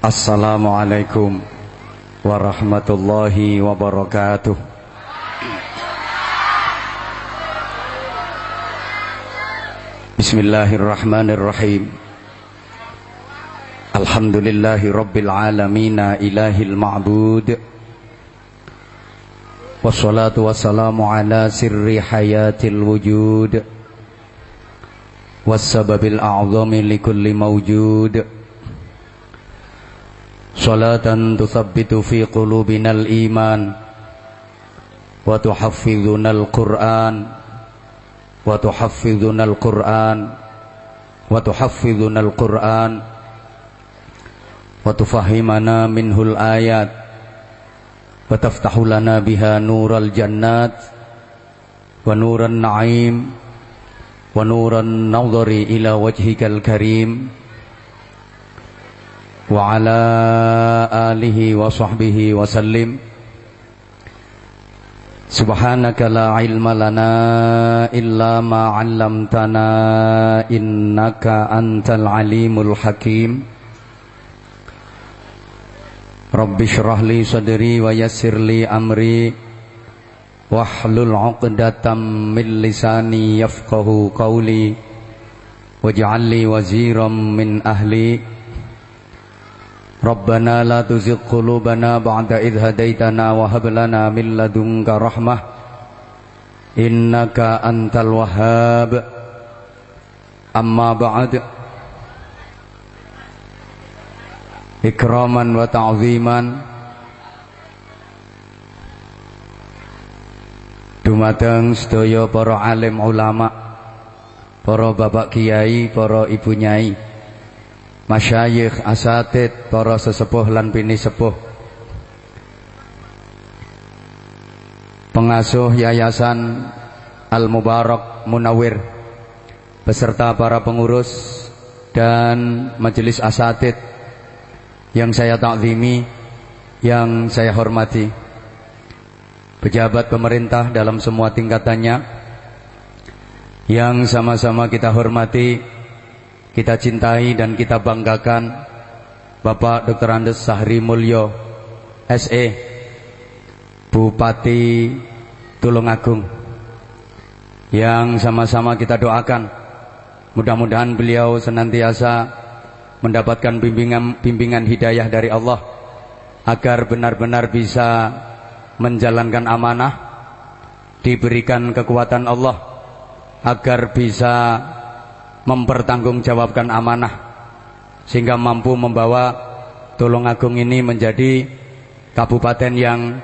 Assalamualaikum warahmatullahi wabarakatuh. Bismillahirrahmanirrahim. Alhamdulillahi rabbil alamina ilahil ma'bud. Wassalatu wassalamu ala sirri hayatil wujud. Wassababil a'zami likulli mawjud صلاة تثبت في قلوبنا الإيمان وتحفظنا القرآن وتحفظنا القرآن وتحفظنا القرآن وتفهمنا منه الآيات وتفتح لنا بها نور الجنات ونور النعيم ونور النظر إلى وجهك الكريم وعلى آله وصحبه وسلم سبحانك لا علم لنا إلا ما علمتنا إنك أنت العليم الحكيم رب اشرح لي صدري ويسر لي أمري واحلل عقدة من لساني يفقه قولي واجعل لي وزيرا من أهلي ربنا لا تزغ قلوبنا بعد إذ هديتنا وهب لنا من لدنك رحمة إنك أنت الوهاب أما بعد إكراما وتعظيما Dumateng sedaya para alim ulama, para bapak kiai, para ibu nyai, masyayikh, asatid, para sesepuh lan bini sepuh. Pengasuh Yayasan Al-Mubarak Munawir beserta para pengurus dan majelis asatid yang saya takzimi, yang saya hormati. Pejabat pemerintah dalam semua tingkatannya yang sama-sama kita hormati kita cintai dan kita banggakan Bapak Dr. Andes Sahri Mulyo SE Bupati Tulungagung yang sama-sama kita doakan mudah-mudahan beliau senantiasa mendapatkan bimbingan bimbingan hidayah dari Allah agar benar-benar bisa menjalankan amanah diberikan kekuatan Allah agar bisa mempertanggungjawabkan amanah sehingga mampu membawa Tulungagung ini menjadi kabupaten yang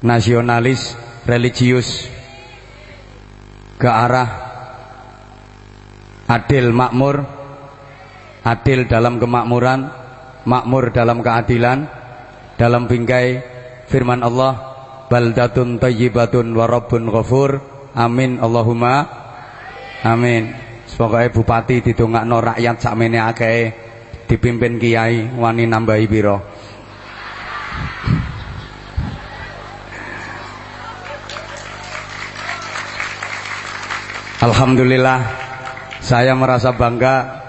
nasionalis, religius ke arah adil makmur, adil dalam kemakmuran, makmur dalam keadilan, dalam bingkai firman Allah, baldatun tayyibatun warabun ghafur. Amin Allahumma amin. Pokoke bupati didongakno rakyat sakmene akeh dipimpin kiai wani nambahi pira. Alhamdulillah saya merasa bangga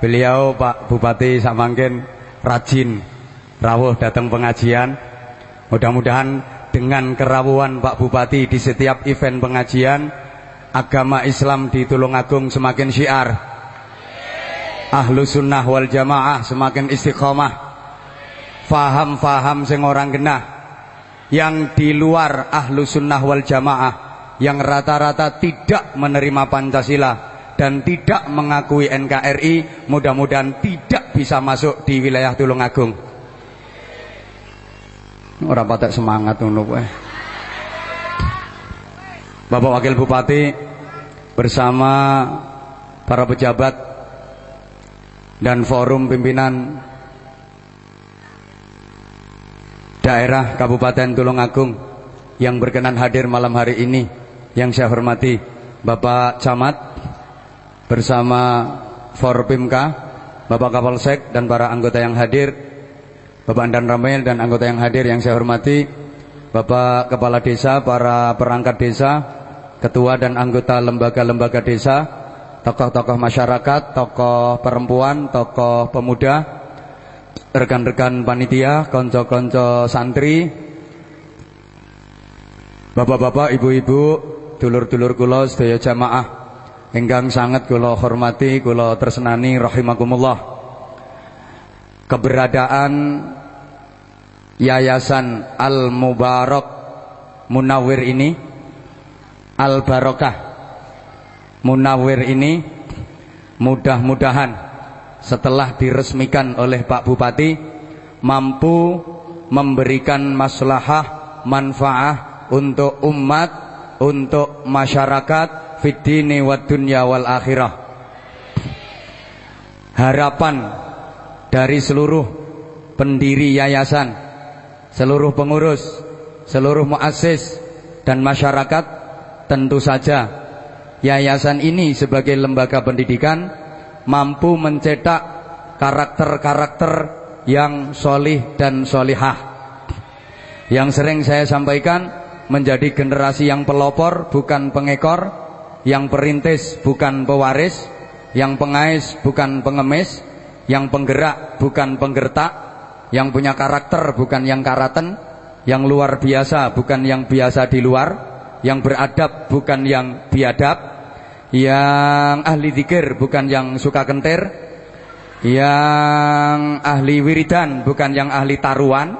beliau Pak Bupati Samangkin rajin rawuh datang pengajian. Mudah-mudahan dengan kerawuan Pak Bupati di setiap event pengajian agama Islam di Tulungagung semakin syiar. Ahlu sunnah wal jamaah semakin istiqomah. Faham-faham sing orang genah. Yang di luar ahlu sunnah wal jamaah yang rata-rata tidak menerima Pancasila dan tidak mengakui NKRI mudah-mudahan tidak bisa masuk di wilayah Tulungagung. Orang patek semangat Bapak Wakil Bupati bersama para pejabat dan forum pimpinan daerah Kabupaten Tulungagung yang berkenan hadir malam hari ini yang saya hormati Bapak Camat bersama Forpimka, Bapak Kapolsek dan para anggota yang hadir, Bapak Andan Ramel dan anggota yang hadir yang saya hormati, Bapak Kepala Desa, para perangkat desa, ketua dan anggota lembaga-lembaga desa, tokoh-tokoh masyarakat, tokoh perempuan, tokoh pemuda, rekan-rekan panitia, konco-konco santri, bapak-bapak, ibu-ibu, dulur-dulur kula sedaya jamaah ingkang sangat kula hormati, kula tersenani rahimakumullah. Keberadaan Yayasan Al Mubarak Munawir ini Al Barokah Munawir ini mudah-mudahan setelah diresmikan oleh Pak Bupati mampu memberikan maslahah manfaah untuk umat untuk masyarakat fitini wa dunya wal akhirah. Harapan dari seluruh pendiri yayasan seluruh pengurus seluruh muassis dan masyarakat tentu saja yayasan ini sebagai lembaga pendidikan mampu mencetak karakter-karakter yang solih dan solihah. Yang sering saya sampaikan menjadi generasi yang pelopor bukan pengekor, yang perintis bukan pewaris, yang pengais bukan pengemis, yang penggerak bukan penggertak, yang punya karakter bukan yang karaten, yang luar biasa bukan yang biasa di luar, yang beradab bukan yang biadab, yang ahli zikir bukan yang suka kentir. Yang ahli wiridan bukan yang ahli taruhan.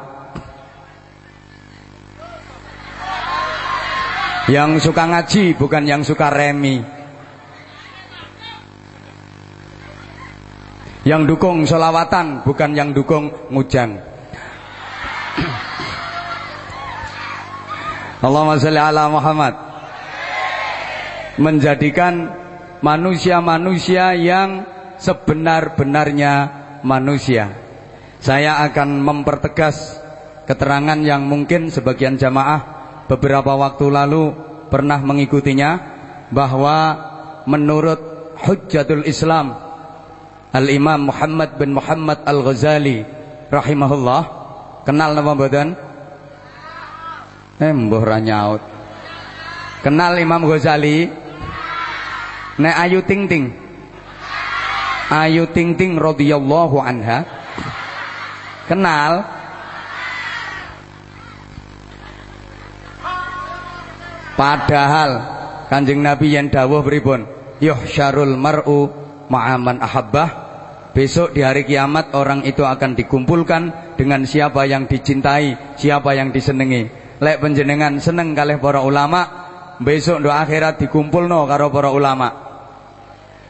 Yang suka ngaji bukan yang suka remi. Yang dukung solawatan bukan yang dukung ngujang Allahumma sholli ala Muhammad menjadikan manusia-manusia yang sebenar-benarnya manusia. Saya akan mempertegas keterangan yang mungkin sebagian jamaah beberapa waktu lalu pernah mengikutinya bahwa menurut Hujjatul Islam Al-Imam Muhammad bin Muhammad Al-Ghazali rahimahullah kenal nama badan? Eh mbah nyaut. Kenal Imam Ghazali? Nek Ayu Ting Ting. Ayu Ting Ting radhiyallahu anha kenal Padahal Kanjeng Nabi yang dawuh pripun? Yuhsyarul mar'u ma'aman ahabbah. Besok di hari kiamat orang itu akan dikumpulkan dengan siapa yang dicintai, siapa yang disenengi. Lek penjenengan seneng kalih para ulama, besok do akhirat dikumpulno karo para ulama.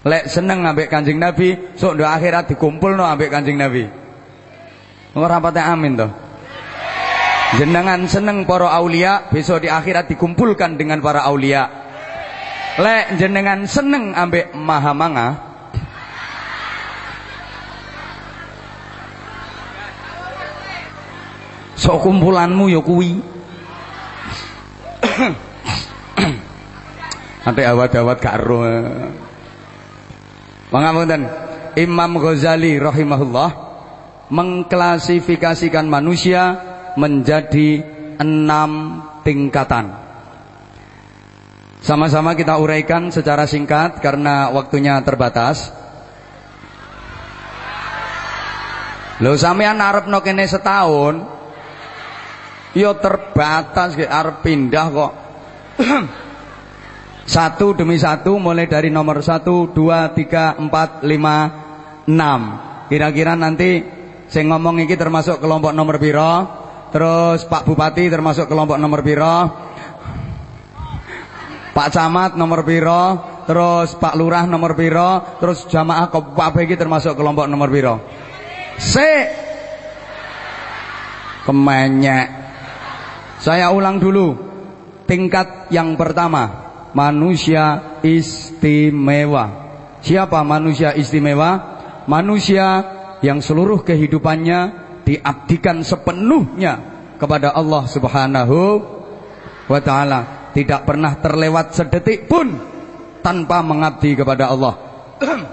Lek seneng ambek Kanjeng Nabi, sok do akhirat dikumpulno ambek Kanjeng Nabi. Ora pate amin toh. Jenengan seneng para aulia, besok di akhirat dikumpulkan dengan para aulia. Lek jenengan seneng ambek Mahamanga, sok kumpulanmu ya kuwi. Ate awat-awat karo. Pangapunten. Imam Ghazali rahimahullah mengklasifikasikan manusia menjadi enam tingkatan. Sama-sama kita uraikan secara singkat karena waktunya terbatas. Lo sampean arep no kene setahun, yo terbatas arep pindah kok. Satu demi satu mulai dari nomor satu, dua, tiga, empat, lima, enam. Kira-kira nanti saya ngomong ini termasuk kelompok nomor biro. Terus Pak Bupati termasuk kelompok nomor biro. Pak Camat nomor biro. Terus Pak Lurah nomor biro. Terus jamaah Pak Begi termasuk kelompok nomor biro. C. Kemenyek. Saya ulang dulu. Tingkat yang pertama manusia istimewa. Siapa manusia istimewa? Manusia yang seluruh kehidupannya diabdikan sepenuhnya kepada Allah Subhanahu wa taala, tidak pernah terlewat sedetik pun tanpa mengabdi kepada Allah.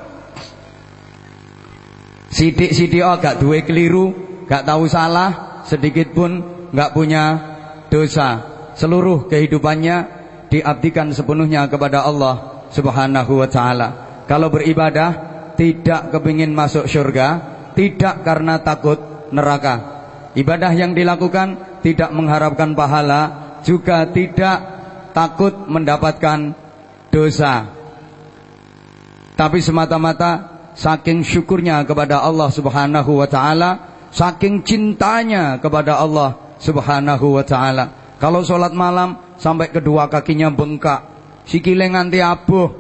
Sidik-sidik oh, gak duwe keliru, gak tahu salah, sedikit pun gak punya dosa. Seluruh kehidupannya diabdikan sepenuhnya kepada Allah Subhanahu wa taala. Kalau beribadah tidak kepingin masuk surga, tidak karena takut neraka. Ibadah yang dilakukan tidak mengharapkan pahala, juga tidak takut mendapatkan dosa. Tapi semata-mata saking syukurnya kepada Allah Subhanahu wa taala, saking cintanya kepada Allah Subhanahu wa taala. Kalau sholat malam sampai kedua kakinya bengkak, sikile nganti abuh.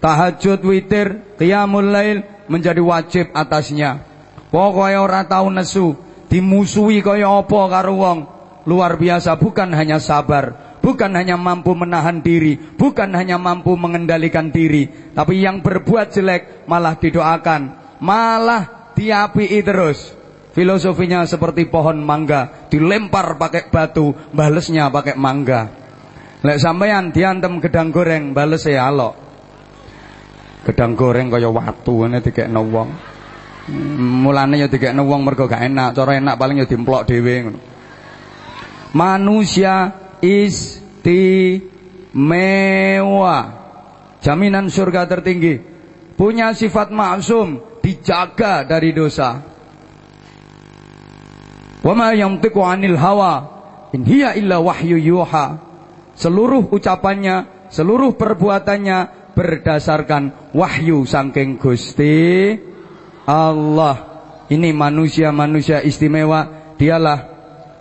Tahajud witir, qiyamul lail menjadi wajib atasnya. Pokoknya ora tahu nesu, dimusuhi kaya apa karo wong. Luar biasa bukan hanya sabar, bukan hanya mampu menahan diri, bukan hanya mampu mengendalikan diri, tapi yang berbuat jelek malah didoakan, malah diapii terus. Filosofinya seperti pohon mangga, dilempar pakai batu, balesnya pakai mangga. Lek sampean diantem gedang goreng, bales ya alok. Gedang goreng kaya watu ngene dikekno wong. Mulane ya dikekno wong mergo gak enak, cara enak paling ya dimplok ngono. Manusia istimewa. Jaminan surga tertinggi. Punya sifat maksum, dijaga dari dosa. Wa ma yantiqu 'anil hawa in hiya illa wahyu yuha. Seluruh ucapannya, seluruh perbuatannya berdasarkan wahyu saking Gusti Allah. Ini manusia-manusia istimewa, dialah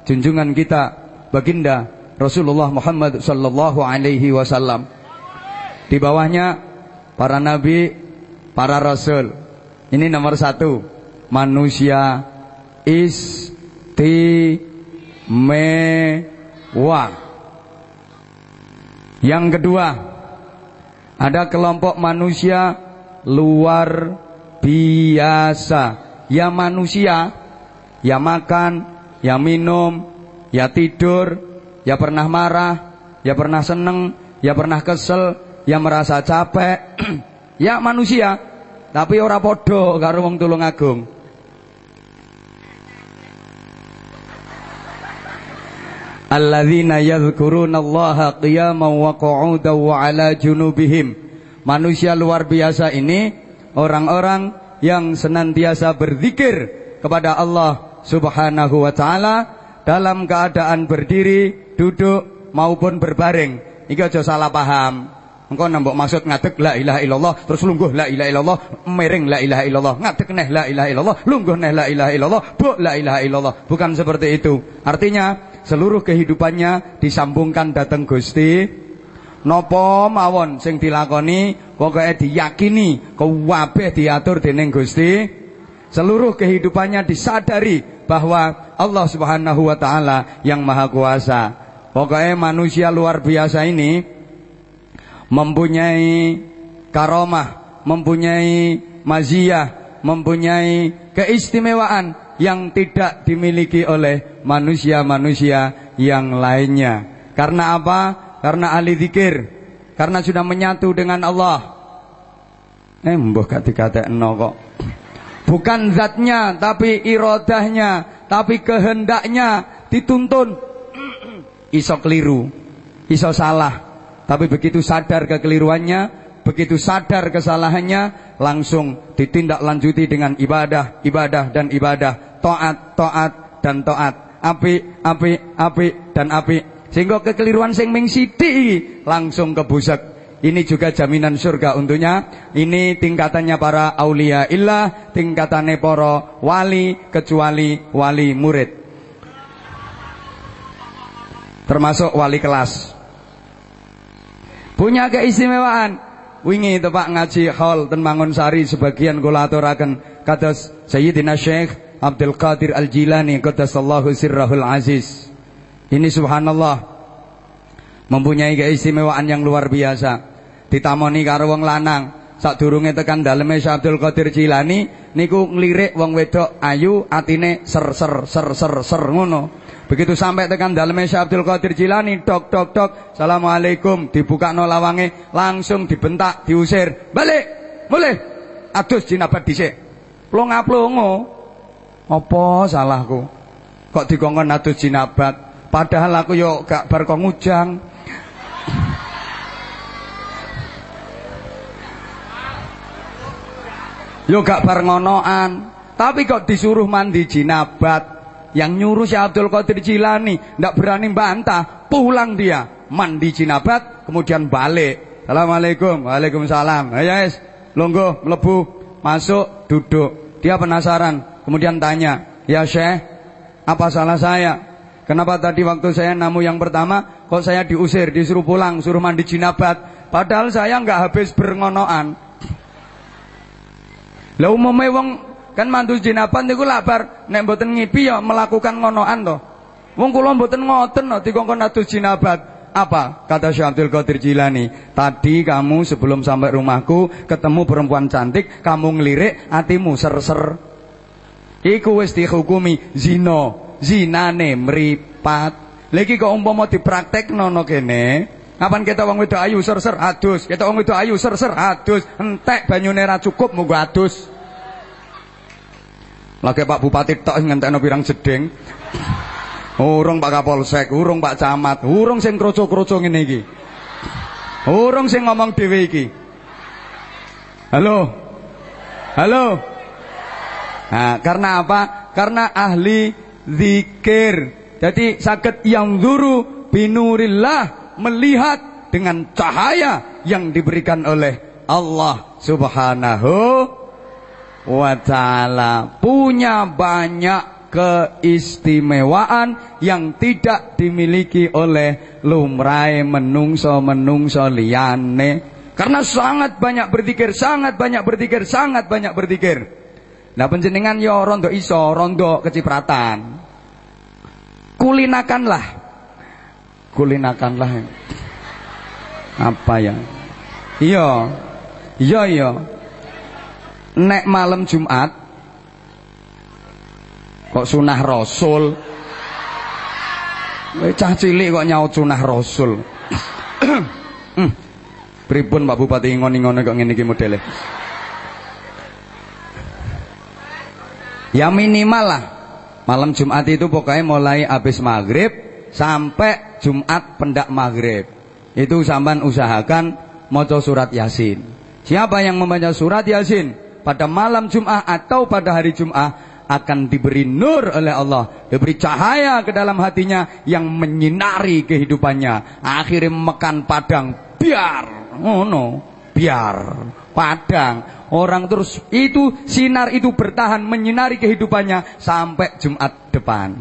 junjungan kita baginda Rasulullah Muhammad sallallahu alaihi wasallam. Di bawahnya para nabi, para rasul. Ini nomor satu, manusia istimewa. Yang kedua, ada kelompok manusia luar biasa. Ya manusia, ya makan, ya minum, ya tidur, ya pernah marah, ya pernah seneng, ya pernah kesel, ya merasa capek, ya manusia, tapi ora podo karo wong tulung Alladzina yadhkurunallaha qiyaman wa qu'udan wa 'ala junubihim. Manusia luar biasa ini orang-orang yang senantiasa berzikir kepada Allah Subhanahu wa taala dalam keadaan berdiri, duduk maupun berbaring. Iki aja salah paham. Engkau nambok maksud ngadeg la ilaha illallah terus lungguh la ilaha illallah, miring la ilaha illallah, ngadeg neh la ilaha illallah, lungguh neh la ilaha illallah, bu la ilaha illallah. Bukan seperti itu. Artinya seluruh kehidupannya disambungkan datang Gusti. Nopo mawon sing dilakoni? Pokoknya diyakini kabeh diatur dening Gusti. Seluruh kehidupannya disadari bahwa Allah Subhanahu wa taala yang maha kuasa. Pokoknya manusia luar biasa ini mempunyai karomah, mempunyai maziyah, mempunyai keistimewaan yang tidak dimiliki oleh manusia-manusia yang lainnya. Karena apa? Karena ahli zikir, karena sudah menyatu dengan Allah. Eh, mbah gak dikatekno kok. Bukan zatnya, tapi irodahnya, tapi kehendaknya dituntun. Iso keliru, iso salah. Tapi begitu sadar kekeliruannya, begitu sadar kesalahannya, langsung ditindaklanjuti dengan ibadah, ibadah dan ibadah, taat, taat dan taat, api, api, api dan api. Sehingga kekeliruan sing ming sithik langsung kebusek ini juga jaminan surga untuknya. Ini tingkatannya para aulia illah, tingkatannya para wali kecuali wali murid. Termasuk wali kelas. Punya keistimewaan. Wingi itu Pak ngaji hall ten Mangunsari sebagian kula aturaken. Kados Sayyidina Syekh Abdul Qadir Al-Jilani qaddasallahu sirrahul aziz. Ini subhanallah mempunyai keistimewaan yang luar biasa. Ditamoni karo wong lanang. Sadurunge tekan daleme Syekh Abdul Qadir Jilani niku nglirik wong wedok ayu atine ser ser ser ser ser ngono begitu sampai tekan daleme Syekh Abdul Qadir Jilani dok dok dok. Assalamualaikum. Dibuka no lawange langsung dibentak diusir. Balik! Boleh adus jinabat dhisik. Plonga-plongo apa salahku? Kok dikongkon adus jinabat padahal aku yo gak bar kok ngujang. Gak bar ngonoan. Tapi kok disuruh mandi jinabat. Yang nyuruh Syekh Abdul Qadir Jilani ndak berani bantah, pulang dia mandi jinabat kemudian balik. Assalamualaikum. Waalaikumsalam. Ayo guys, longgo melebu, masuk, duduk. Dia penasaran, kemudian tanya, "Ya Syekh, apa salah saya? Kenapa tadi waktu saya namu yang pertama kok saya diusir, disuruh pulang, suruh mandi jinabat? Padahal saya nggak habis berngonoan." Lah umumnya wong kan mantu jinabat niku labar nek mboten ngipi ya melakukan ngonoan to. Wong kula mboten ngoten to dikongkon adus jinabat. Apa? Kata Syekh Abdul Qadir Jilani, tadi kamu sebelum sampai rumahku ketemu perempuan cantik, kamu ngelirik hatimu ser-ser. Iku wis dihukumi zina, zinane mripat. Lagi kok umpama dipraktekno no kene, kapan kita wong wedok ayu ser-ser adus, kita wong wedok ayu ser-ser adus, entek banyune ra cukup monggo adus. Lagi Pak Bupati tok ngentekno pirang jeding. Urung Pak Kapolsek, urung Pak Camat, urung sing kroco-kroco ngene iki. Urung sing ngomong dhewe iki. Halo. Halo. Nah, karena apa? Karena ahli zikir. Jadi sakit yang duru binurillah melihat dengan cahaya yang diberikan oleh Allah Subhanahu wa taala. Punya banyak keistimewaan yang tidak dimiliki oleh lumrai menungso-menungso liyane. Karena sangat banyak berzikir, sangat banyak berzikir, sangat banyak berzikir. Nah penjenengan yo rondo iso, rondo kecipratan. Kulinakanlah. Kulinakanlah. Apa ya? Iya. Iya iya. Nek malam Jumat Kok sunah Rasul? Kowe cah cilik kok nyaut sunah Rasul. Pripun Pak Bupati ngon-ngone kok ngene iki modele? Ya minimal lah. Malam Jumat itu pokoknya mulai habis maghrib sampai Jumat pendak maghrib. Itu sampan usahakan moco surat Yasin. Siapa yang membaca surat Yasin pada malam Jumat atau pada hari Jumat akan diberi nur oleh Allah, diberi cahaya ke dalam hatinya yang menyinari kehidupannya. Akhirnya mekan padang biar, oh no, biar padang. Orang terus itu sinar itu bertahan menyinari kehidupannya sampai Jumat depan.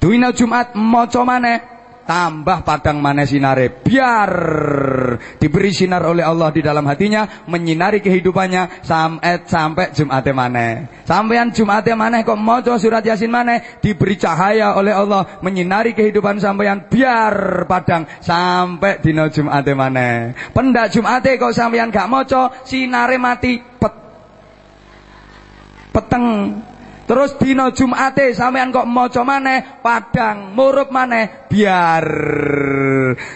Duina Jumat moco maneh tambah padang mana sinare. Biar diberi sinar oleh Allah di dalam hatinya menyinari kehidupannya sampai sampai Jumat mana sampean Jumat mana kok mau surat Yasin mana diberi cahaya oleh Allah menyinari kehidupan sampean biar padang sampai dino Jumat mana pendak Jumat kok sampean gak moco sinare mati. Pet peteng Terus dino Jumate sampean kok maca maneh padang murup maneh biar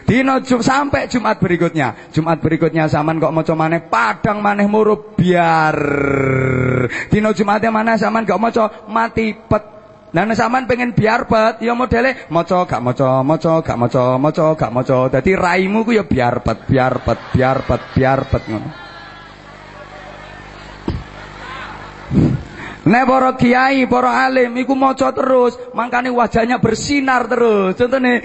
dino Jum sampai Jumat berikutnya. Jumat berikutnya sampean kok maca maneh padang maneh murup biar dino Jumate maneh sampean kok maca mati pet Nah, sampean pengen biar pet, ya modele maca gak maca, maca gak maca, maca gak maca. Dadi raimu ku ya biar pet, biar pet, biar pet, biar pet ngono. Nek para kiai, para alim iku maca terus, mangkane wajahnya bersinar terus. Contone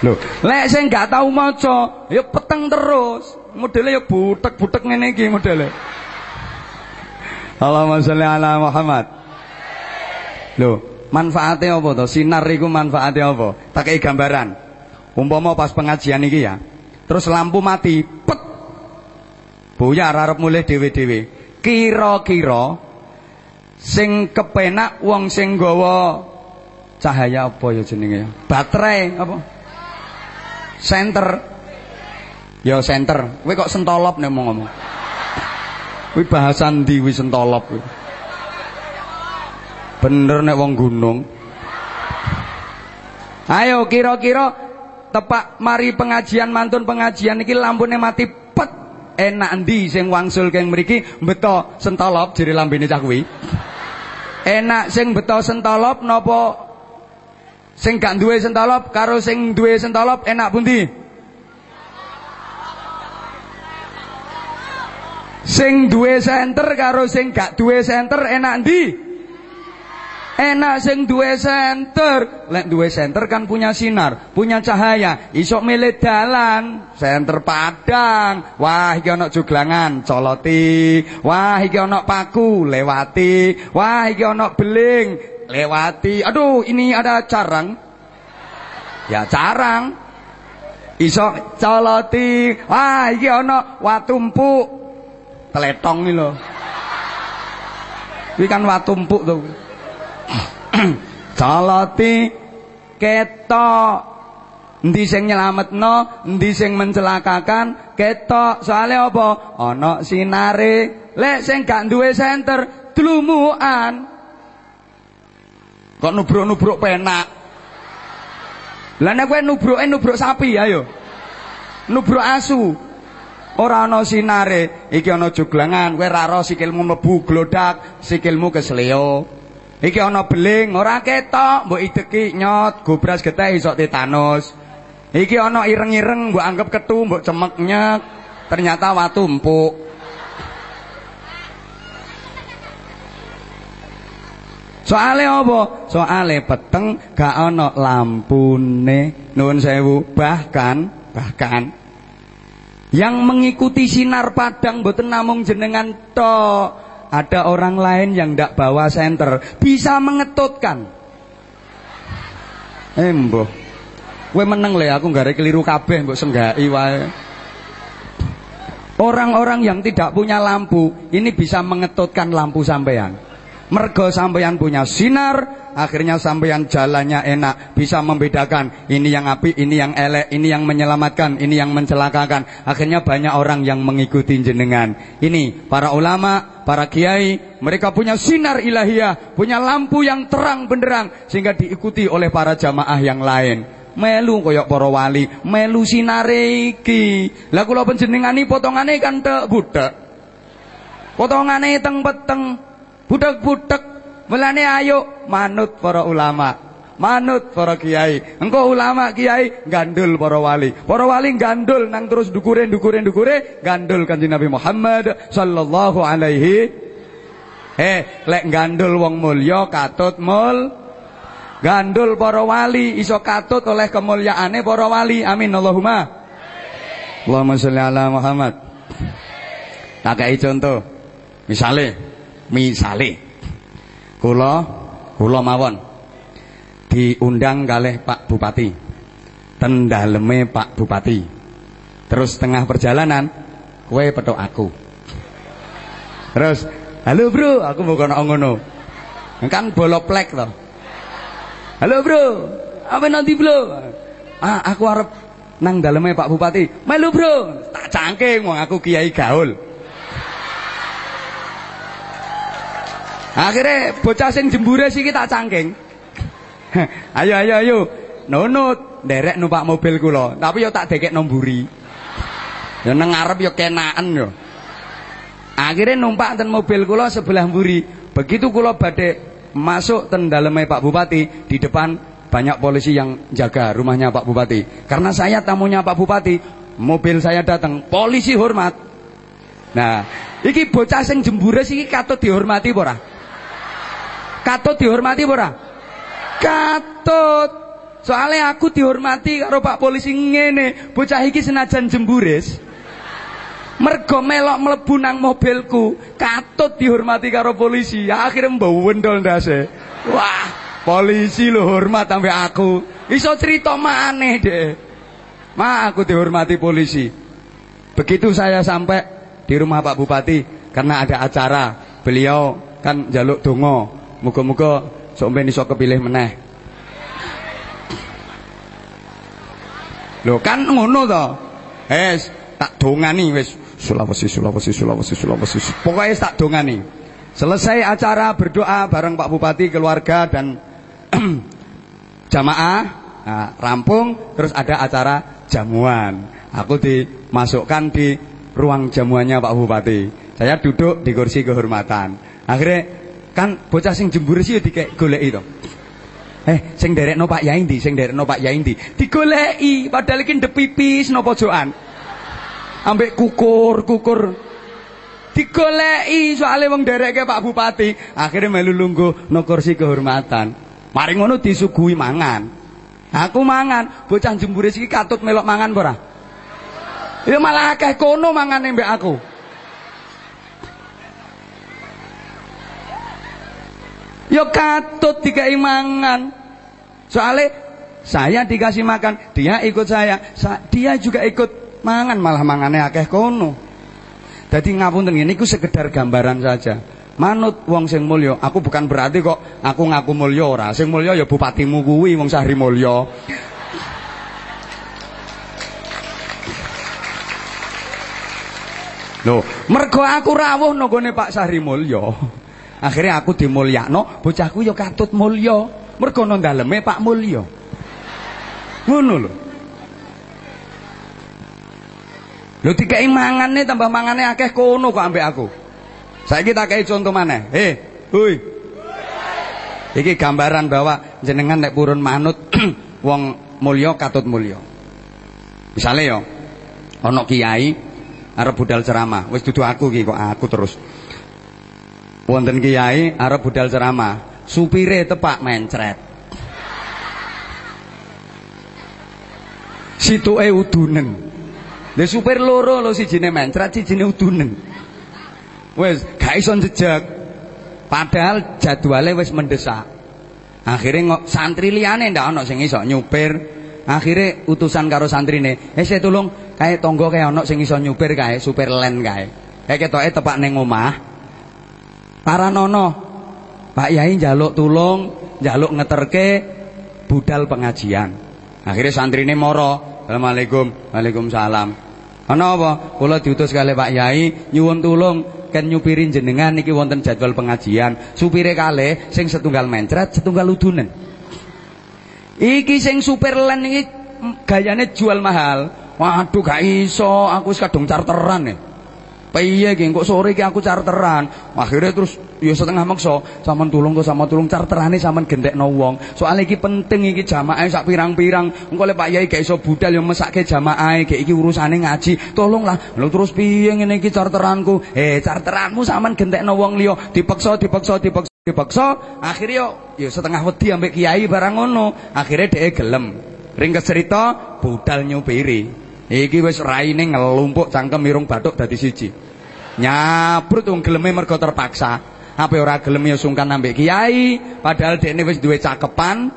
Loh, lek sing gak tau maca, ya peteng terus. Modele ya butek-butek ngene iki modele. Allahumma sholli ala Muhammad. Loh, manfaatnya apa to? Sinar iku manfaatnya apa? Tak gambaran. Umpama pas pengajian iki ya. Terus lampu mati, pet buyar arep mulih dhewe-dhewe. Kira-kira sing kepenak wong sing nggawa cahaya apa ya jenenge? Baterai apa? Center. Ya center. Kowe kok sentolop nek ngomong. Kuwi bahasa ndi kuwi sentolop? Bener nek wong gunung. Ayo kira-kira tepak mari pengajian mantun pengajian iki lampune mati enak endi sing wangsul keng mriki? Beto sentolop jere lambene cah kuwi. Enak sing beto sentolop napa sing gak duwe sentolop? Karo sing duwe sentolop enak pundi? Sing duwe senter karo sing gak duwe senter enak ndi? Enak sing duwe senter. Lek duwe senter kan punya sinar, punya cahaya, iso milih dalan. Senter Padang. Wah, iki ana juglangan, coloti. Wah, iki ana paku, lewati. Wah, iki ana beling, lewati. Aduh, ini ada carang. Ya carang. Iso coloti. Wah, iki ana watu empuk. Teletong iki lho. Iki kan watu empuk tuh. Coloti ketok endi sing nyelametno, endi sing mencelakakan, ketok. Soale apa? Ana sinare. Lek sing gak duwe senter, dlumukan. Kok nubruk-nubruk penak. Lah nek kowe nubruke nubruk sapi ayo. Nubruk asu. Ora ana sinare, iki ana juglangan, kowe ra sikilmu mlebu glodak, sikilmu kesleo. Iki ana beling, ora ketok, mbok ideki nyot, gobras getih iso tetanus. Iki ana ireng-ireng, mbok anggap ketu, mbok cemek nyek, ternyata watu empuk. Soale apa? Soale peteng gak ana lampune. Nuwun sewu, bahkan bahkan yang mengikuti sinar padang mboten namung jenengan tok. Ada orang lain yang ndak bawa senter, bisa mengetutkan. Eh mbah. Kowe meneng le aku gare keliru kabeh mbok senggai wae. Orang-orang yang tidak punya lampu ini bisa mengetutkan lampu sampean. Mergo sampeyan punya sinar, akhirnya sampeyan jalannya enak, bisa membedakan ini yang api, ini yang elek, ini yang menyelamatkan, ini yang mencelakakan. Akhirnya banyak orang yang mengikuti jenengan. Ini para ulama, para kiai, mereka punya sinar ilahiyah, punya lampu yang terang benderang sehingga diikuti oleh para jamaah yang lain. Melu koyok para wali, melu sinare iki. Lah kula panjenengani potongane kan tek butek. Potongane teng peteng budak-budak melane ayo manut para ulama manut para kiai. Engko ulama kiai gandul para wali. Para wali gandul nang terus dukure dukure dukure gandul kanjeng Nabi Muhammad sallallahu alaihi. Eh lek gandul wong mulya katut mul. Gandul para wali iso katut oleh kemuliaane para wali. Amin Allahumma. Allahumma sholli ala Muhammad. Tak contoh. Misalnya misale. Kula kula mawon. Diundang kalih Pak Bupati. Ten daleme Pak Bupati. Terus tengah perjalanan kowe petuk aku. Terus halo bro aku mau kono ngono. Kan bolo plek to. Halo bro apa nanti bro? Ah aku arep nang daleme Pak Bupati. Melu bro. Tak cangking wong aku kiai gaul Akhirnya bocah sing jembure sih kita cangking. ayo ayo ayo. Nunut derek numpak mobil kula, tapi yo tak dekek nomburi. Yo nang ngarep yo kenaan yo. Akhirnya numpak ten mobil kula sebelah mburi. Begitu kula badhe masuk ten daleme Pak Bupati, di depan banyak polisi yang jaga rumahnya Pak Bupati. Karena saya tamunya Pak Bupati, mobil saya datang, polisi hormat. Nah, iki bocah sing jembure iki katut dihormati ora? Katut dihormati ora? Katut. Soalnya aku dihormati karo Pak polisi ngene, bocah iki senajan jemburis. Mergo melok mlebu nang mobilku, katut dihormati karo polisi. Akhirnya mbau wendol ndase. Wah, polisi lo hormat sampai aku. Iso cerita maneh deh. Ma aku dihormati polisi. Begitu saya sampai di rumah Pak Bupati karena ada acara, beliau kan jaluk dongo Muga-muga ben iso kepilih meneh. Lho kan ngono to. Wis tak dongani wis Sulawesi Sulawesi Sulawesi Sulawesi. Pokoknya tak dongani. Selesai acara berdoa bareng Pak Bupati, keluarga dan jamaah, nah, rampung terus ada acara jamuan. Aku dimasukkan di ruang jamuannya Pak Bupati. Saya duduk di kursi kehormatan. Akhirnya Kan bocah sing jembur sih dikek goleki to. Eh, sing derekno Pak Yai ndi? Sing derekno Pak Yai ndi? Padahal iki ndep pipis no pojokan. Ambek kukur, kukur. digoleki soalé wong dereke Pak Bupati akhirnya melu lungguh no kursi kehormatan mari ngono disuguhi mangan aku mangan bocah jembure iki katut melok mangan ora ya malah akeh kono mangane mbek aku ya katut dikai mangan soalnya saya dikasih makan dia ikut saya dia juga ikut mangan malah mangane akeh kono Dadi ngapunten ngene iku sekedar gambaran saja. Manut wong sing mulya, aku bukan berarti kok aku ngaku mulya ora. Sing mulya ya bupatimu kuwi wong Sahri Mulya. Loh, mergo aku rawuh nggone Pak Sahri Mulya. Akhirnya aku dimulyakno, bocahku ya katut mulya. Mergo nang daleme Pak Mulya. Ngono lho. Lho dikai mangane tambah mangane akeh kono kok ambek aku. Saiki tak kei contoh mana? He, hui. Iki gambaran bahwa jenengan nek purun manut wong mulya katut mulya. Misale yo ana kiai arep budal ceramah, wis dudu aku iki kok aku terus. Wonten kiai arep budal ceramah, supire tepak mencret. Situke udunen. Lha supir loro lho sijine mencret, sijine udunen. Wes gak iso jejak. Padahal jadwale wis mendesak. Akhirnya ngok santri liyane ndak ana sing iso nyupir. Akhirnya utusan karo santrine, "Eh saya tolong kae tonggo kae ana sing iso nyupir kae, supir len kae." Kae ketoke tepak ning omah. Paranono. Pak Yai njaluk tulung, njaluk ngeterke budal pengajian. Akhirnya santrine moro, Assalamualaikum. Waalaikumsalam. Ana apa? Kula diutus kali Pak Yai nyuwun tulung ken nyupirin jenengan niki wonten jadwal pengajian. Supire kalih sing setunggal mencret, setunggal udunen. Iki sing supir len iki gayane jual mahal. Waduh gak iso, aku wis kadung charteran ya. Piye iki kok sore iki aku charteran. Akhirnya terus ya setengah maksa, sampean tulung to sama tulung charterane sampean gendekno wong. Soale iki penting iki jamaah sak pirang-pirang. Engko le Pak Yai gak iso budal ya mesake jamaah, gek iki urusane ngaji. Tolonglah. Lho terus piye ngene iki charteranku? Eh, charteranmu sampean gendekno wong liya, dipaksa, dipaksa, dipaksa, dipaksa. Akhirnya yo ya setengah wedi ambek kiai barang ngono. Akhirnya dhek gelem. Ring kecerita budal nyupiri. Iki wis raine ngelumpuk cangkem mirung bathuk dadi siji. Nyabrut wong geleme mergo terpaksa. Apa ora gelem ya sungkan ambek kiai, padahal dekne wis duwe cakepan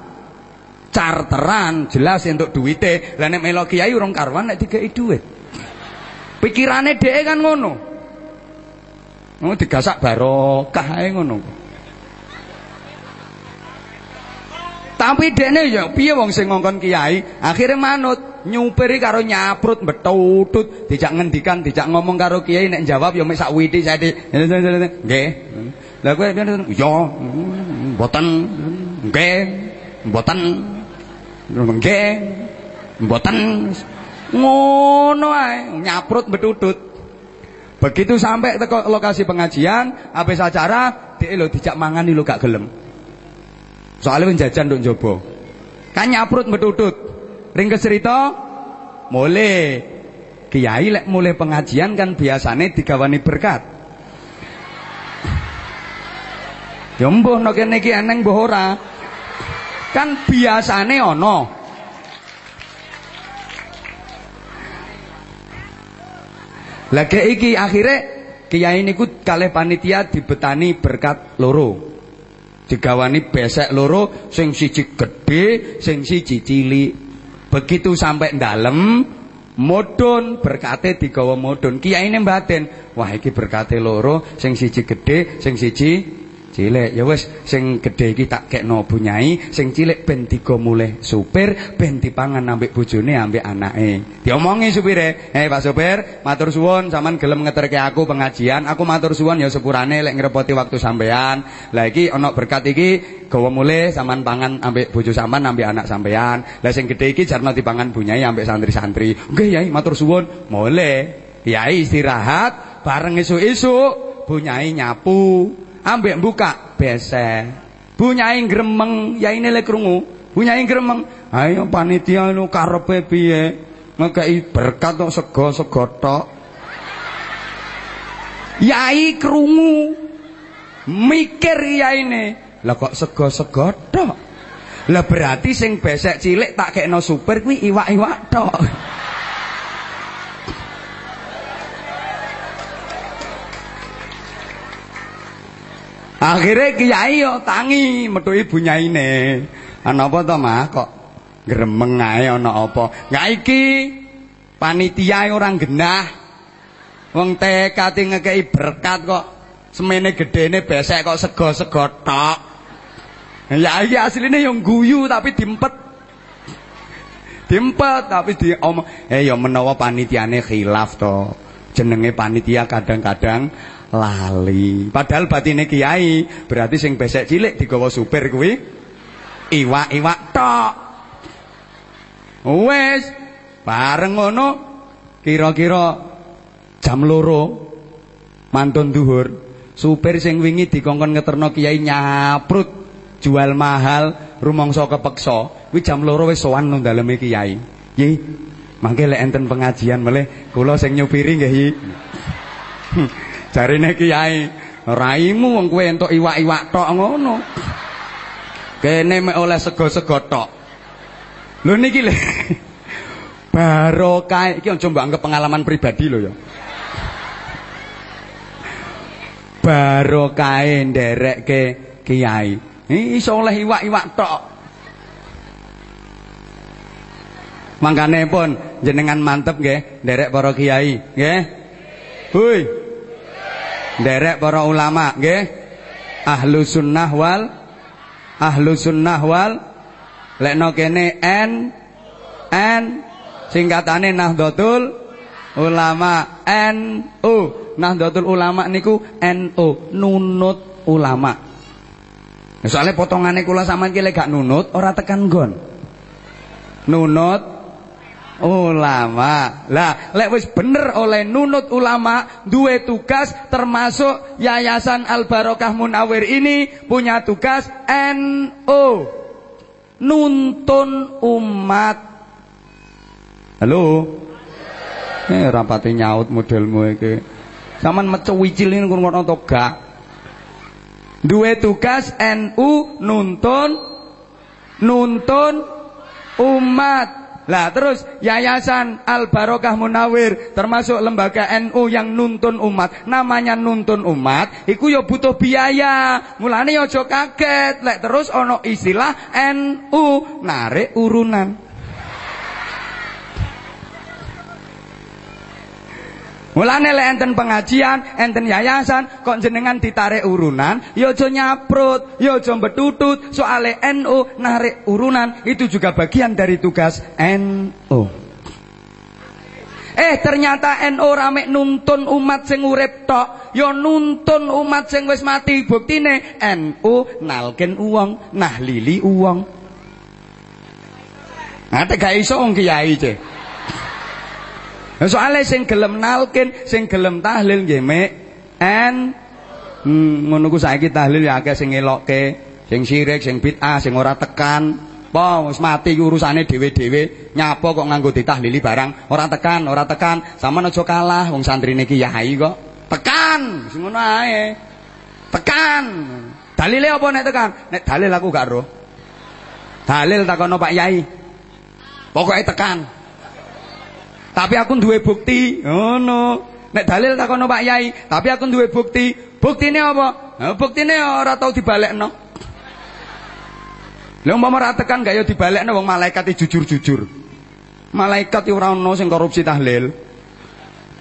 charteran jelas entuk duwite. Lah nek melok kiai urung karuan nek dikeki duit. Pikirane dhek kan ngono. Oh digasak barokah ae ngono. Tapi dekne ya piye wong sing ngongkon kiai, akhirnya manut, nyupiri karo nyaprut betutut, dijak ngendikan, dijak ngomong karo kiai nek jawab ya mek sak witi saiki. Nggih. Lah kowe ya mboten nggih, mboten nggih, mboten ngono ae, nyaprut betutut. Begitu sampai ke lokasi pengajian, habis acara, dia lo dijak mangan lo gak gelem. Soalnya menjajan dong jobo. Kan nyaprut betutut. Ring keserita mulai kiai lek mulai pengajian kan biasanya digawani berkat. Ya mbuh nek kene iki eneng. Kan biasane ana. Lagi iki akhirnya kiai niku kalih panitia dibetani berkat loro digawani besek loro sing siji gedhe sing siji cilik. Begitu sampai dalem modon berkate digawa modon. Kiyaine mbaten wah iki berkate loro sing siji gedhe sing siji cilik. Ya wis sing gedhe iki tak kekno bunyai sing cilik ben digo mulih supir ben dipangan ambek bojone ambek anake. Diomongi supire. Eh Pak supir matur suwun. Sampean gelem ngeterke aku pengajian. Aku matur suwun ya sepurane lek ngrepoti waktu sampean lah iki ana berkat iki gawa mulih sampean pangan ambek bojo sampean ambek anak sampean lah sing gedhe iki jarno dipangan bunyai ambek santri-santri. Nggih yai matur suwun. Mulih. Yai istirahat bareng esuk-esuk. Bunyai nyapu ambek buka besek bunyai gremeng ya ini lek krungu bunyai gremeng ayo panitia lu karepe piye ngekei berkat tok sego-sego tok Yai krungu. Mikir yaine. Lah kok sego-sego tok. Lah berarti sing besek cilik tak kekno super kuwi iwak-iwak tok. Akhirnya kiai yo tangi metu ibu nyaine. Ana apa to, Mah? Kok gremeng ae ana apa? Enggak iki panitia orang genah. Wong TK ngekei berkat kok semene gedene besek kok sego-sego tok. Ya iki asline yang guyu tapi dimpet. Dimpet tapi di om eh ya menawa panitiane khilaf to. Jenenge panitia kadang-kadang lali. Padahal batine kiai, berarti sing besek cilik digawa supir kuwi iwak-iwak tok. Wes, bareng ngono kira-kira jam loro mantun duhur, supir sing wingi dikongkon ngeterno kiai nyaprut jual mahal rumangsa kepeksa, kuwi jam loro wis sowan nang daleme kiai. Yi, mangke lek enten pengajian meleh kula sing nyupiri nggih. Jarine kiai, raimu wong kowe entuk iwak-iwak tok ngono. Kene mek oleh sego-sego tok. Lho niki lho. Barokah iki aja mbok anggap pengalaman pribadi lho ya. Barokah nderekke kiai. Iso oleh iwak-iwak tok. Mangkane pun jenengan mantep nggih nderek para kiai, nggih. Hui. Derek para ulama nggih. Ahlu sunnah wal Ahlu sunnah wal lekno kene N N singkatane Nahdlatul Ulama NU. Nahdlatul Ulama niku NU, nunut ulama. Soalnya potongane kula sampean ki gak nunut ora tekan nggon. Nunut ulama. Lah, lek wis bener oleh nunut ulama, duwe tugas termasuk Yayasan Al Barokah Munawir ini punya tugas NU. Nuntun umat. Halo. Eh rapati nyaut modelmu iki. Saman mecu wicil ini kurang to gak? Duwe tugas NU nuntun nuntun umat. Lah terus Yayasan Al Barokah Munawir termasuk lembaga NU yang nuntun umat, namanya nuntun umat, iku ya butuh biaya. Mulane aja kaget lek terus ana istilah NU narik urunan. Mulane lek enten pengajian, enten yayasan, kok jenengan ditarik urunan, ya aja nyaprut, ya aja betutut, soale NU narik urunan itu juga bagian dari tugas NU. Eh ternyata NU rame nuntun umat sing urip tok, ya nuntun umat sing wis mati. Buktine NU nalken uwong, nahlili uwong. Nah, gak iso wong kiai cek. Soale sing gelem nalkin, sing gelem tahlil nggih mek hmm, ku saiki tahlil ya akeh sing ngelokke, sing syirik, sing bid'ah, sing ora tekan. Po wis mati urusane dhewe-dhewe, nyapa kok nganggo ditahlili barang, ora tekan, ora tekan. Sampeyan aja kalah wong ki yai kok. Tekan, sing ngono ae. Tekan. Dalile apa nek tekan? Nek dalil aku gak roh. Dalil takono Pak Yai. Pokoknya tekan. Tapi aku duwe bukti. Oh no. Nek dalil takono Pak Yai, tapi aku duwe bukti. Buktine apa? Nah, buktine ora tau dibalekno. Lha umpama ora tekan gak ya dibalekno wong malaikat jujur-jujur. Malaikat ora ono sing korupsi tahlil.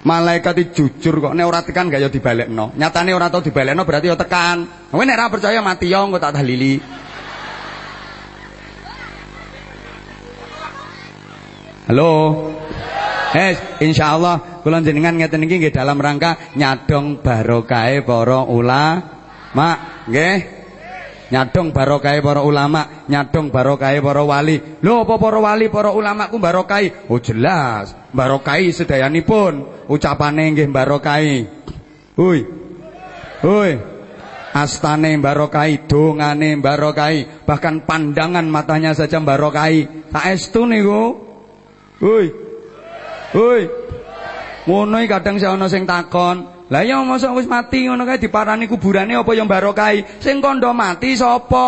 Malaikat jujur kok nek ora tekan gak ya dibalekno. Nyatane ora tau dibalekno berarti ya tekan. Kowe nek ora percaya mati yo engko tak tahlili. Halo. Eh, insyaallah kula jenengan ngeten iki nggih dalam rangka nyadong barokahe para ulama, nggih. Nyadong barokahe para ulama, nyadong barokahe para wali. Lho apa para wali, para ulama ku barokahi? Oh jelas, barokahi sedayanipun. Ucapane nggih barokahi. Hui. Hui. Astane barokai, dongane barokai, bahkan pandangan matanya saja barokai. Saestu niku. Hui. Hui. Ngono kadang sing ana sing takon, "Lah ya mosok wis mati ngono kae diparani kuburane apa yang barokai? Sing mati sapa?"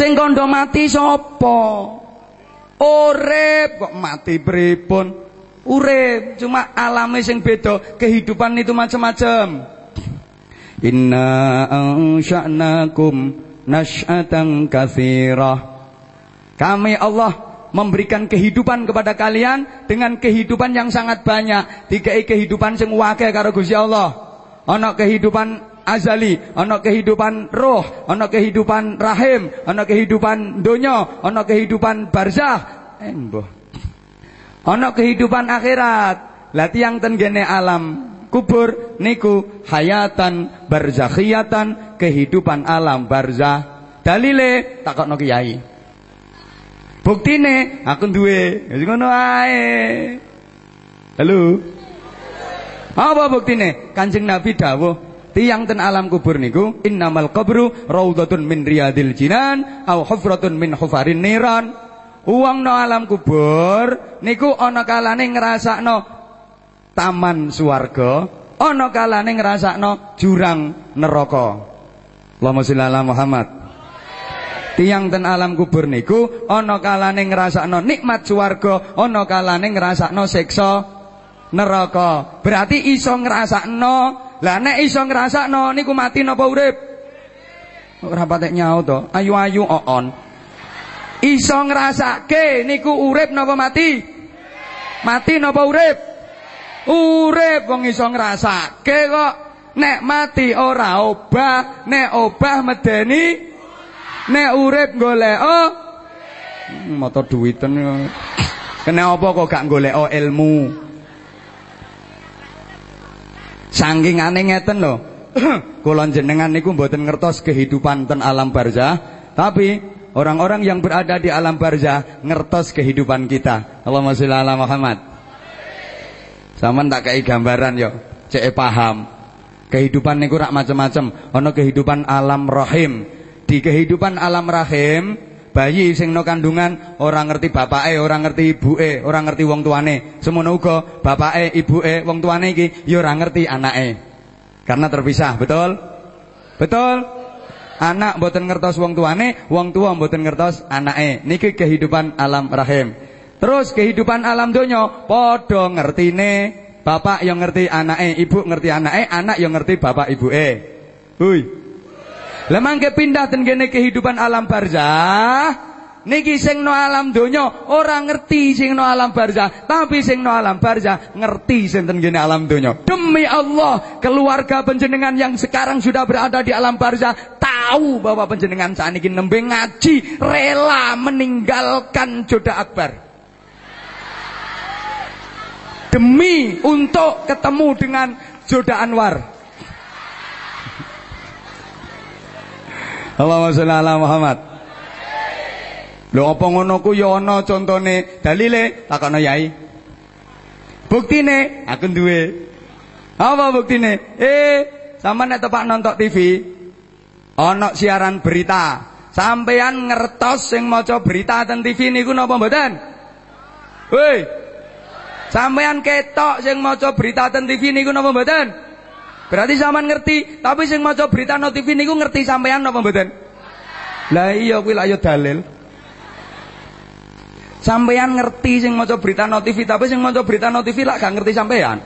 Sing mati sapa? Urip kok mati pripun? Urip, cuma alame sing beda, kehidupan itu macam-macam. Inna ansha'nakum nash'atan katsirah. Kami Allah memberikan kehidupan kepada kalian dengan kehidupan yang sangat banyak. Tiga kehidupan sing wake karo Gusti Allah. Ana kehidupan azali, ana kehidupan roh, ana kehidupan rahim, ana kehidupan donya, ana kehidupan barzah. Eh mbuh. Ana kehidupan akhirat. Lah tiyang ten alam kubur niku hayatan barzakhiyatan kehidupan alam barzah. Dalile takokno kiai. Buktine aku duwe. Wis ngono ae. Halo. Apa buktine? Kanjeng Nabi dawuh Tiang ten alam kubur niku innamal qabru raudhatun min riyadil jinan au hufratun min hufarin niran. Uang no alam kubur niku ana kalane ngrasakno taman swarga, ana kalane ngrasakno jurang neraka. Allahumma sholli Muhammad. Tiang ten alam kubur niku ana kalane ngrasakno nikmat swarga, ana kalane ngrasakno siksa neraka. Berarti iso ngrasakno lah nek iso ngrasakno niku mati napa urip? Ora patek nyaut to. Ayu-ayu on. Iso ngrasake niku urip napa mati? Mati napa urip? Urip wong iso ngrasake kok. Nek mati ora obah, nek obah medeni, nek urip golek oh. Mata duwiten. Kena apa kok gak golek ilmu? Saking aneh ngeten lho. Kula jenengan niku mboten ngertos kehidupan ten alam barzah, tapi orang-orang yang berada di alam barzah ngertos kehidupan kita. Allahumma sholli ala Muhammad. Saman tak kei gambaran yo, cek paham. Kehidupan niku rak macam-macam. Ono kehidupan alam rahim. Di kehidupan alam rahim bayi sing no kandungan orang ngerti bapake, orang ngerti ibuke, orang ngerti wong tuane. Semono uga bapake, ibuke, wong tuane iki ya ora ngerti anake. Karena terpisah, betul? Betul? Anak mboten ngertos wong tuane, wong tua mboten ngertos anake. Niki kehidupan alam rahim. Terus kehidupan alam donya padha ngertine. Bapak yang ngerti anake, ibu ngerti anake, anak yang ngerti bapak ibuke. Hui, lah mangke pindah ten kehidupan alam barzah. Niki sing no alam donya ora ngerti sing no alam barzah, tapi sing no alam barzah ngerti sing ten alam donya. Demi Allah, keluarga penjenengan yang sekarang sudah berada di alam barzah tahu bahwa penjenengan saat ini nembe ngaji rela meninggalkan joda akbar. Demi untuk ketemu dengan Joda Anwar. Allahumma sholli ala Muhammad. Lho apa ngono ku ya ana contone dalile takono yai. Buktine aku duwe. Apa buktine? Eh, sama nek tepak nonton TV ana siaran berita. Sampean ngertos sing maca berita ten TV niku napa mboten? Woi. Sampean ketok sing maca berita ten TV niku napa mboten? Berarti zaman ngerti, tapi sing maca berita no TV niku ngerti sampean apa mboten? Lah iya kuwi lak yo dalil. Sampean ngerti sing maca berita no TV, tapi sing maca berita no TV lak gak ngerti sampean.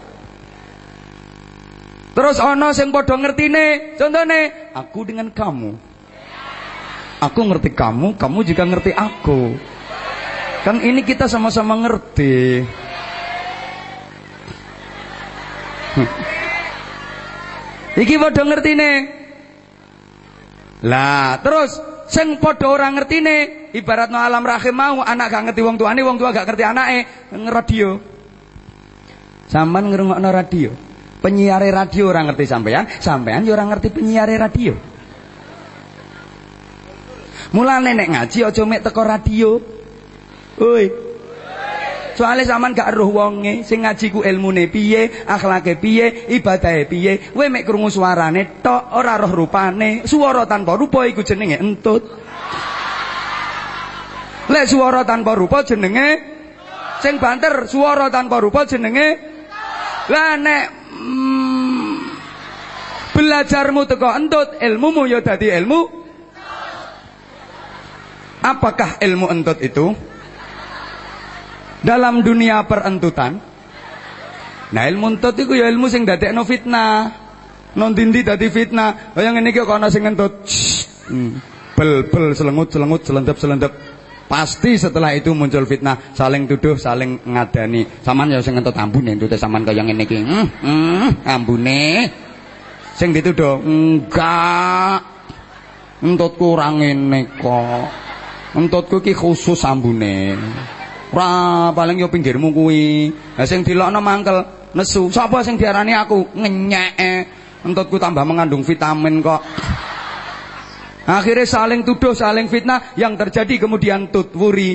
Terus ana sing padha ngertine, contone aku dengan kamu. Aku ngerti kamu, kamu juga ngerti aku. Kan ini kita sama-sama ngerti. Iki padha ngertine. Lah, terus sing padha ora ngertine, ibaratno alam rahim mau anak gak ngerti wong tuane, wong tua gak ngerti anake, radio. Sampeyan ngrungokno radio. Penyiar radio ora ngerti sampean, sampean yo ora ngerti penyiar radio. Mulane nek ngaji aja mek teko radio. Oi, Soale zaman gak roh wonge, sing ngaji ku ilmune piye, akhlake piye, ibadahe piye. Kowe mek krungu suarane tok, ora roh rupane. Swara tanpa rupa iku jenenge entut. Lek swara tanpa rupa jenenge sing banter swara tanpa rupa jenenge lah nek mm, belajarmu teko entut ilmumu ya dadi ilmu apakah ilmu entut itu dalam dunia perentutan nah ilmu entut itu ya ilmu sing dadekno fitnah non dindi dadi fitnah kaya ngene iki kok ana sing entut hmm. bel bel selengut selengut selendep selendep Pasti setelah itu muncul fitnah, saling tuduh, saling ngadani. Saman ya sing ngentut ambune entute saman kaya ngene iki. Hmm, hmm, ambune. Sing dituduh, enggak. Entut kurang ngene kok. Entutku ki khusus ambune. Ora paling yo pinggirmu kuwi. Lah sing dilokno mangkel, nesu. Sapa sing diarani aku? Ngenyek. Entutku tambah mengandung vitamin kok. Akhirnya saling tuduh, saling fitnah yang terjadi kemudian tutwuri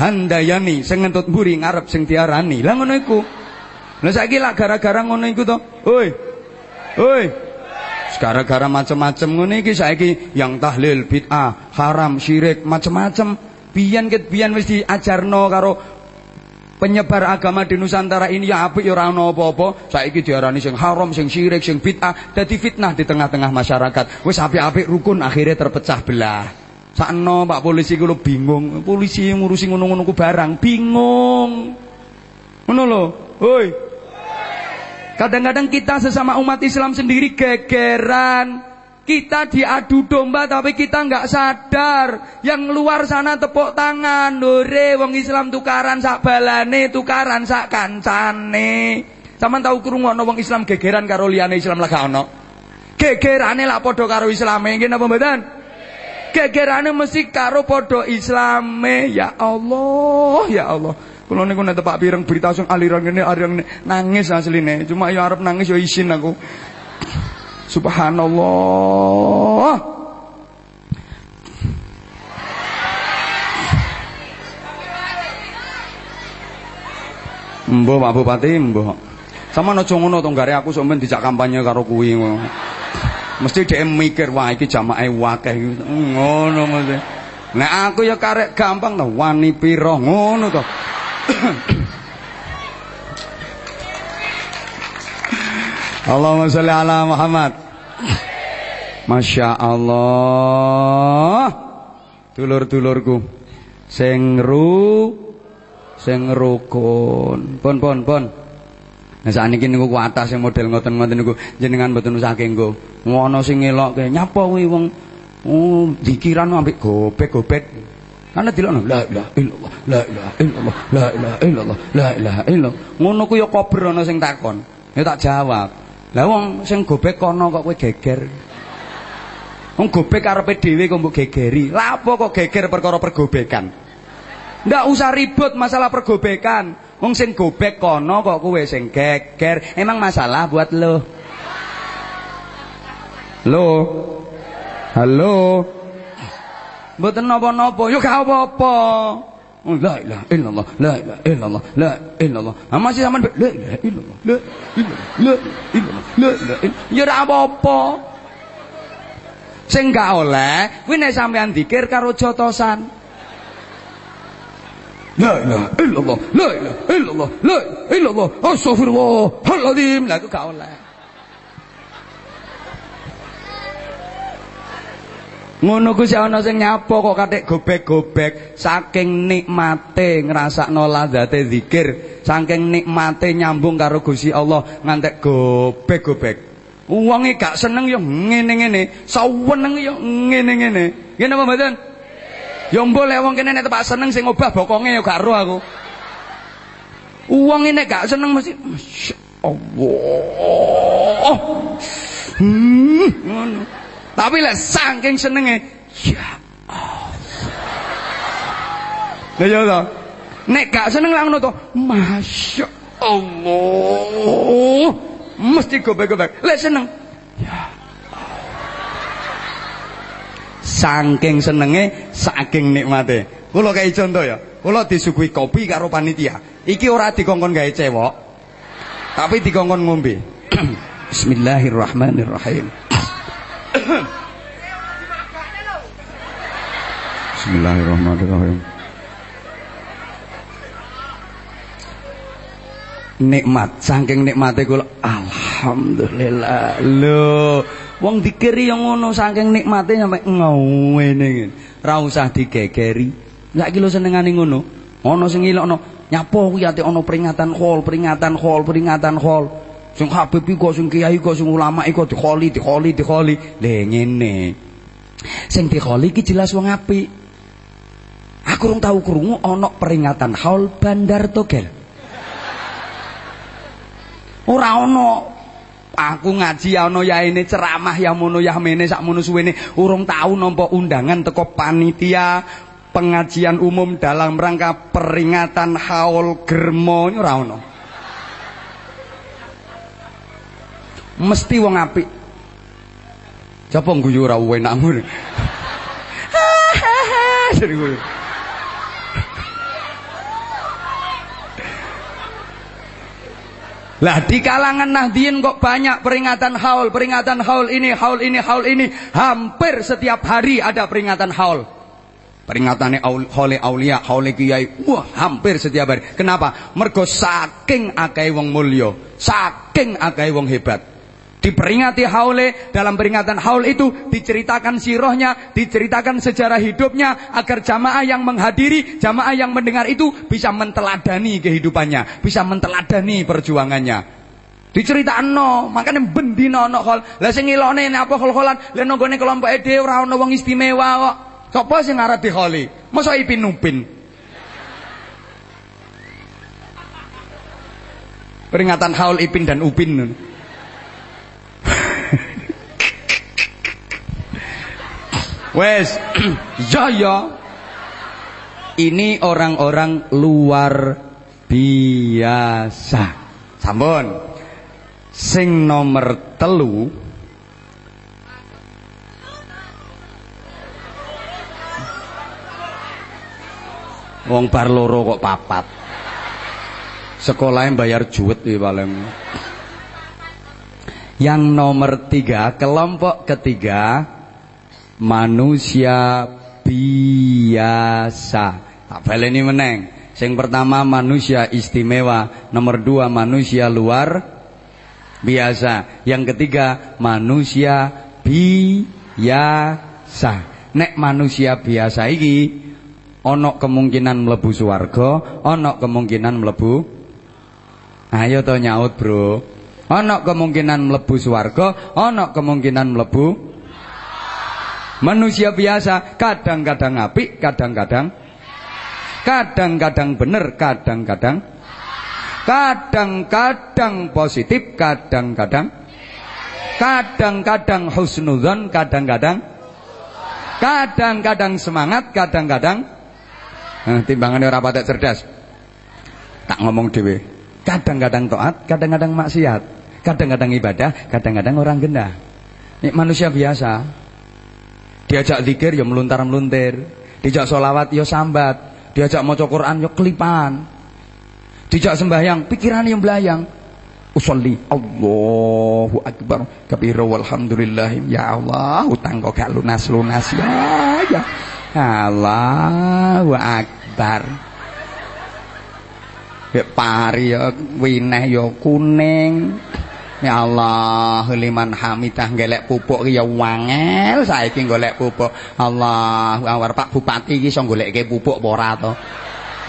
handayani sing ngentut mburi ngarep sing diarani. Lah ngono iku. Lah saiki lak gara-gara ngono iku to. Hoi. Hoi. Gara-gara macam-macam ngono iki saiki yang tahlil bid'ah, haram, syirik, macam-macam. Biyen ket biyen wis diajarno karo penyebar agama di Nusantara ini ya apik ya ora ana apa-apa. Saiki diarani sing haram sing syirik sing bid'ah dadi fitnah di tengah-tengah masyarakat. Wis apik-apik rukun akhirnya terpecah belah. Sakno Pak polisi ku bingung. Polisi ngurusi ngono-ngono ku barang. Bingung. Ngono lho. Hoi kadang-kadang kita sesama umat Islam sendiri gegeran kita diadu domba tapi kita nggak sadar. Yang luar sana tepuk tangan. Dore wong Islam tukaran sak balane, tukaran sak kancane. Sama tahu krungono wong Islam gegeran karo liyane Islam lah ono. Gegerane lah padha karo Islame nggih napa mboten? Gegerane mesti karo padha Islame. Ya Allah, ya Allah. Kula niku nek tepak pireng berita sing aliran ngene aliran nangis asline. Cuma ya arep nangis ya isin aku. Subhanallah. Mbah Pak Bupati, mbah. Sama aja ngono to gare aku sampean dijak kampanye karo kuwi. Mesti dhek mikir wah iki jamaah wakeh ngono mesti. Nek aku ya karek gampang to wani pira ngono to. Allahumma sholli ala Muhammad. Masya Allah. Dulur-dulurku. Sing ru sing rukun. Pun pun pun. Nah sakniki niku ku atas sing model ngoten-ngoten niku jenengan mboten usahake nggo. Ngono sing ngelokke nyapa kuwi wong oh dikiran ambek gobek-gobek. Karena dilokno la ilaha illallah, la ilaha illallah, la ilaha illallah, la ilaha illallah. Ngono ku ya kober ana sing takon. Ya tak jawab. Lah wong sing gobek kono kok kowe geger. Wong gobek karepe dhewe kok mbok gegeri. Lah apa kok geger perkara pergobekan? Ndak usah ribut masalah pergobekan. Wong sing gobek kono kok kowe sing geger. Emang masalah buat lo. Lo. Halo. Mboten napa-napa, yo gak apa-apa. Oh, la ilaha illallah, la ilaha illallah, la illallah. Ah masih sampean la ilaha illallah, la illallah, la illallah, la ilaha Ya ora apa-apa. Sing gak oleh kuwi nek sampean zikir karo jotosan. La ilaha illallah, la ilaha illallah, la illallah, astagfirullahaladzim. Lah iku gak oleh. Ngono ku sik ana sing nyapa kok katik gobek-gobek saking nikmate ngrasakno ladzate zikir, saking nikmate nyambung karo Gusti Allah ngantek gobek-gobek. Wonge gak seneng ya ngene-ngene, saweneng ya ngene-ngene. Nggih napa mboten? Ya mbok lek wong kene nek tepak seneng sing obah bokonge ya gak aku. Wong nek gak seneng mesti Allah. Hmm. Tapi lek saking senenge, ya Allah. Lah ya to. Nek gak seneng lah ngono to, Masya Allah. Mesti gobek-gobek. Lek seneng, ya Saking senenge, saking nikmate. Kula kaya contoh ya. Kula disuguhi kopi karo panitia. Iki ora dikongkon gawe cewek. Tapi dikongkon ngombe. Bismillahirrahmanirrahim. Bismillahirrahmanirrahim. Nikmat, saking nikmate kula alhamdulillah. Lho, wong dikeri yang ngono saking nikmate sampe ngene. Ra usah digegeri. Lah iki lho senengane ngono. Ana sing ngilokno, nyapa kuwi ya ate ana peringatan khol, peringatan khol, peringatan khol sing habib kok sing kiai kok sing ulama iku dikholi dikholi dikholi. Lha ngene. Sing dikholi iki jelas wong apik. Aku rung tau krungu ana peringatan haul Bandar Togel. Ora ana. Aku ngaji ana yaene ceramah ya mono ya mene sakmono suwene. Urung tau nampa undangan teko panitia pengajian umum dalam rangka peringatan haul germo ora ana. Mesti wong apik. Coba guyu ora enakmu. Hahaha. Lah di kalangan Nahdien kok banyak peringatan haul, peringatan haul ini, haul ini, haul ini. Hampir setiap hari ada peringatan haul. Peringatannya haule aulia, haule kiai. Wah, hampir setiap hari. Kenapa? Mergo saking akai wong mulya, saking akai wong hebat. Diperingati haule dalam peringatan haul itu diceritakan sirohnya, diceritakan sejarah hidupnya agar jamaah yang menghadiri, jamaah yang mendengar itu bisa menteladani kehidupannya, bisa menteladani perjuangannya. Diceritakan no, makanya bendino no hol. Lah sing ilone apa hol-holan, lah nonggone kelompok ede ora ono wong istimewa kok. Sopo sing arep diholi? Masa Ipin Upin? Peringatan haul Ipin dan Upin. Wes, ya ya. Ini orang-orang luar biasa. Sampun. Sing nomor telu Wong bar loro kok papat. Sekolahnya bayar juwet iki paling. Yang nomor tiga, kelompok ketiga manusia biasa. Tak baleni meneng. Sing pertama manusia istimewa, nomor dua manusia luar biasa. Yang ketiga manusia biasa. Nek manusia biasa iki ono kemungkinan mlebu swarga, ono kemungkinan mlebu Ayo to nyaut, Bro. Ono kemungkinan mlebu swarga, ono kemungkinan mlebu Manusia biasa kadang-kadang apik, kadang-kadang kadang-kadang bener, kadang-kadang kadang-kadang positif, kadang-kadang kadang-kadang husnudzon, kadang-kadang kadang-kadang semangat, kadang-kadang nah, timbangannya ora patek cerdas. Tak ngomong dhewe. Kadang-kadang taat, kadang-kadang maksiat. Kadang-kadang ibadah, kadang-kadang orang gendah. Ini manusia biasa. Diajak zikir ya meluntar-meluntir. Diajak solawat ya sambat. Diajak maca Quran ya kelipan. Dijak sembahyang pikiran yang belayang. Usolli Allahu Akbar kabira walhamdulillah ya Allah utang kok gak lunas-lunas ya ya Allahu Akbar Ya pari ya wineh ya kuning Ya Allah, liman hamidah golek pupuk ya wangel saiki golek pupuk. Allah, awar Pak Bupati iki iso golekke pupuk apa ora to?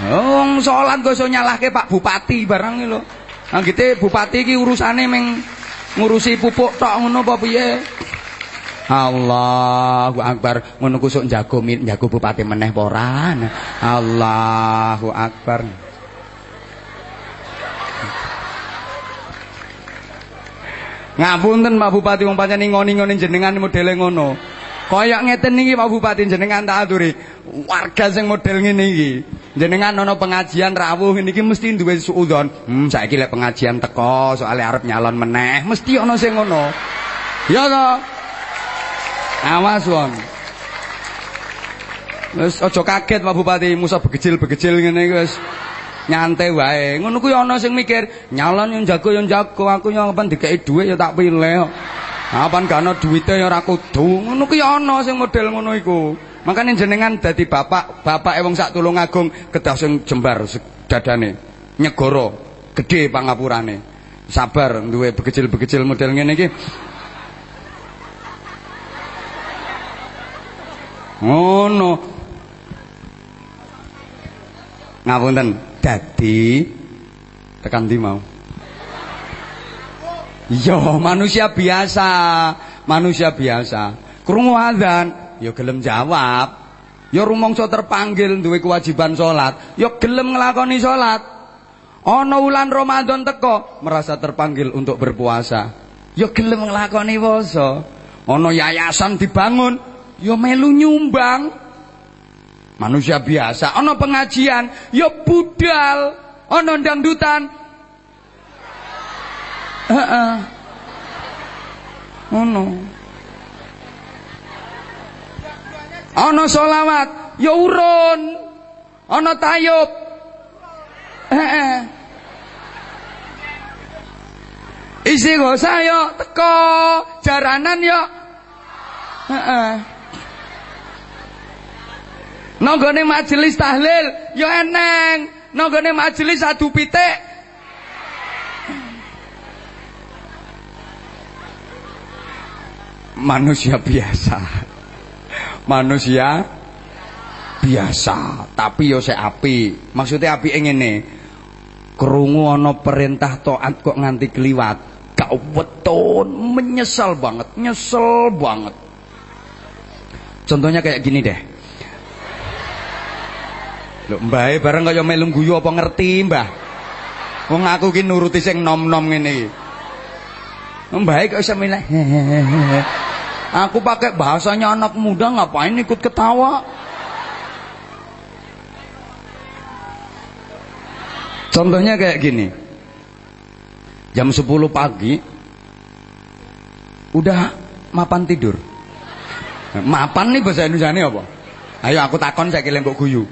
Wong salat kok iso nyalahke Pak Bupati barang iki lho. Anggite bupati iki urusane meng ngurusi pupuk tok ngono apa piye? Allahu Akbar ngono ku sok njago njago bupati meneh apa ora? Allahu Akbar. Ngapunten Pak Bupati wong pancen ngoni-ngoni jenengan modele ngono. Kayak ngeten niki Pak Bupati jenengan tak aturi. Warga sing model ngene iki. Jenengan ana pengajian rawuh niki mesti duwe suudon. Hmm saiki lek pengajian teko soalé arep nyalon meneh, mesti ana sing ngono. Ya to? Awas wong. Wis aja kaget Pak Bupati, musa begecil-begecil ngene iki wis nyantai wae. Ngono kuwi ana sing mikir, nyalon yang jago yang jago, aku yang apa dikei dhuwit ya tak pilih. Apan gak ana duwite ya ora kudu. Ngono kuwi ana sing model ngono iku. Makane jenengan dadi bapak, bapak wong sak tulung agung kedah sing jembar dadane. Nyegoro. Gede pangapurane. Sabar duwe begecil-begecil model ngene iki. Ngono. Ngapunten, dadi tekan di mau? Iya, manusia biasa, manusia biasa. Krungu adzan, ya gelem jawab. Ya rumangsa terpanggil duwe kewajiban salat, ya gelem nglakoni salat. Ana wulan Ramadan teko, merasa terpanggil untuk berpuasa. Ya gelem nglakoni puasa. Ana yayasan dibangun, ya melu nyumbang. Manusia biasa, ana pengajian, ya budal, ana dangdutan. Heeh. Ono. Ana selawat, ya urun. Ana tayub. Heeh. Isi gosah yo teko, jaranan yo. Heeh. Nanggone majelis tahlil yo eneng, nanggone majelis adu pitik. Manusia biasa. Manusia biasa, tapi yo sik api. Maksudnya api ngene. Krungu ana perintah taat kok nganti kliwat. Gak weton, menyesal banget, nyesel banget. Contohnya kayak gini deh. Lho, mbae bareng kaya melu guyu apa ngerti, Mbah? Wong aku ki nuruti sing nom-nom ngene iki. Mbae kok iso milih. Aku pakai bahasanya anak muda ngapain ikut ketawa? Contohnya kayak gini. Jam 10 pagi udah mapan tidur. Mapan nih bahasa Indonesia apa? Ayo aku takon saya kira guyu.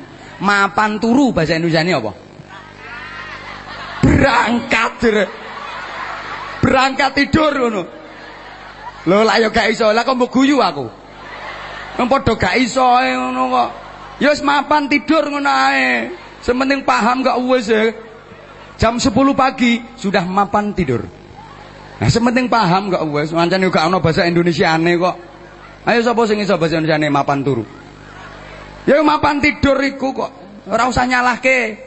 Mapan turu bahasa Indonesia ini apa? Berangkat. Berangkat tidur ngono. Lho lah ya gak iso, lah kok mbok guyu aku. Wong padha gak iso ngono kok. Ya mapan tidur ngono ae. Sementing paham gak wis ya. Jam 10 pagi sudah mapan tidur. Nah, sementing paham gak wis, mancane gak ana bahasa Indonesiane kok. Ayo sapa sing iso bahasa Indonesiane mapan turu? Ya mapan tidur iku kok. Ora usah nyalahke.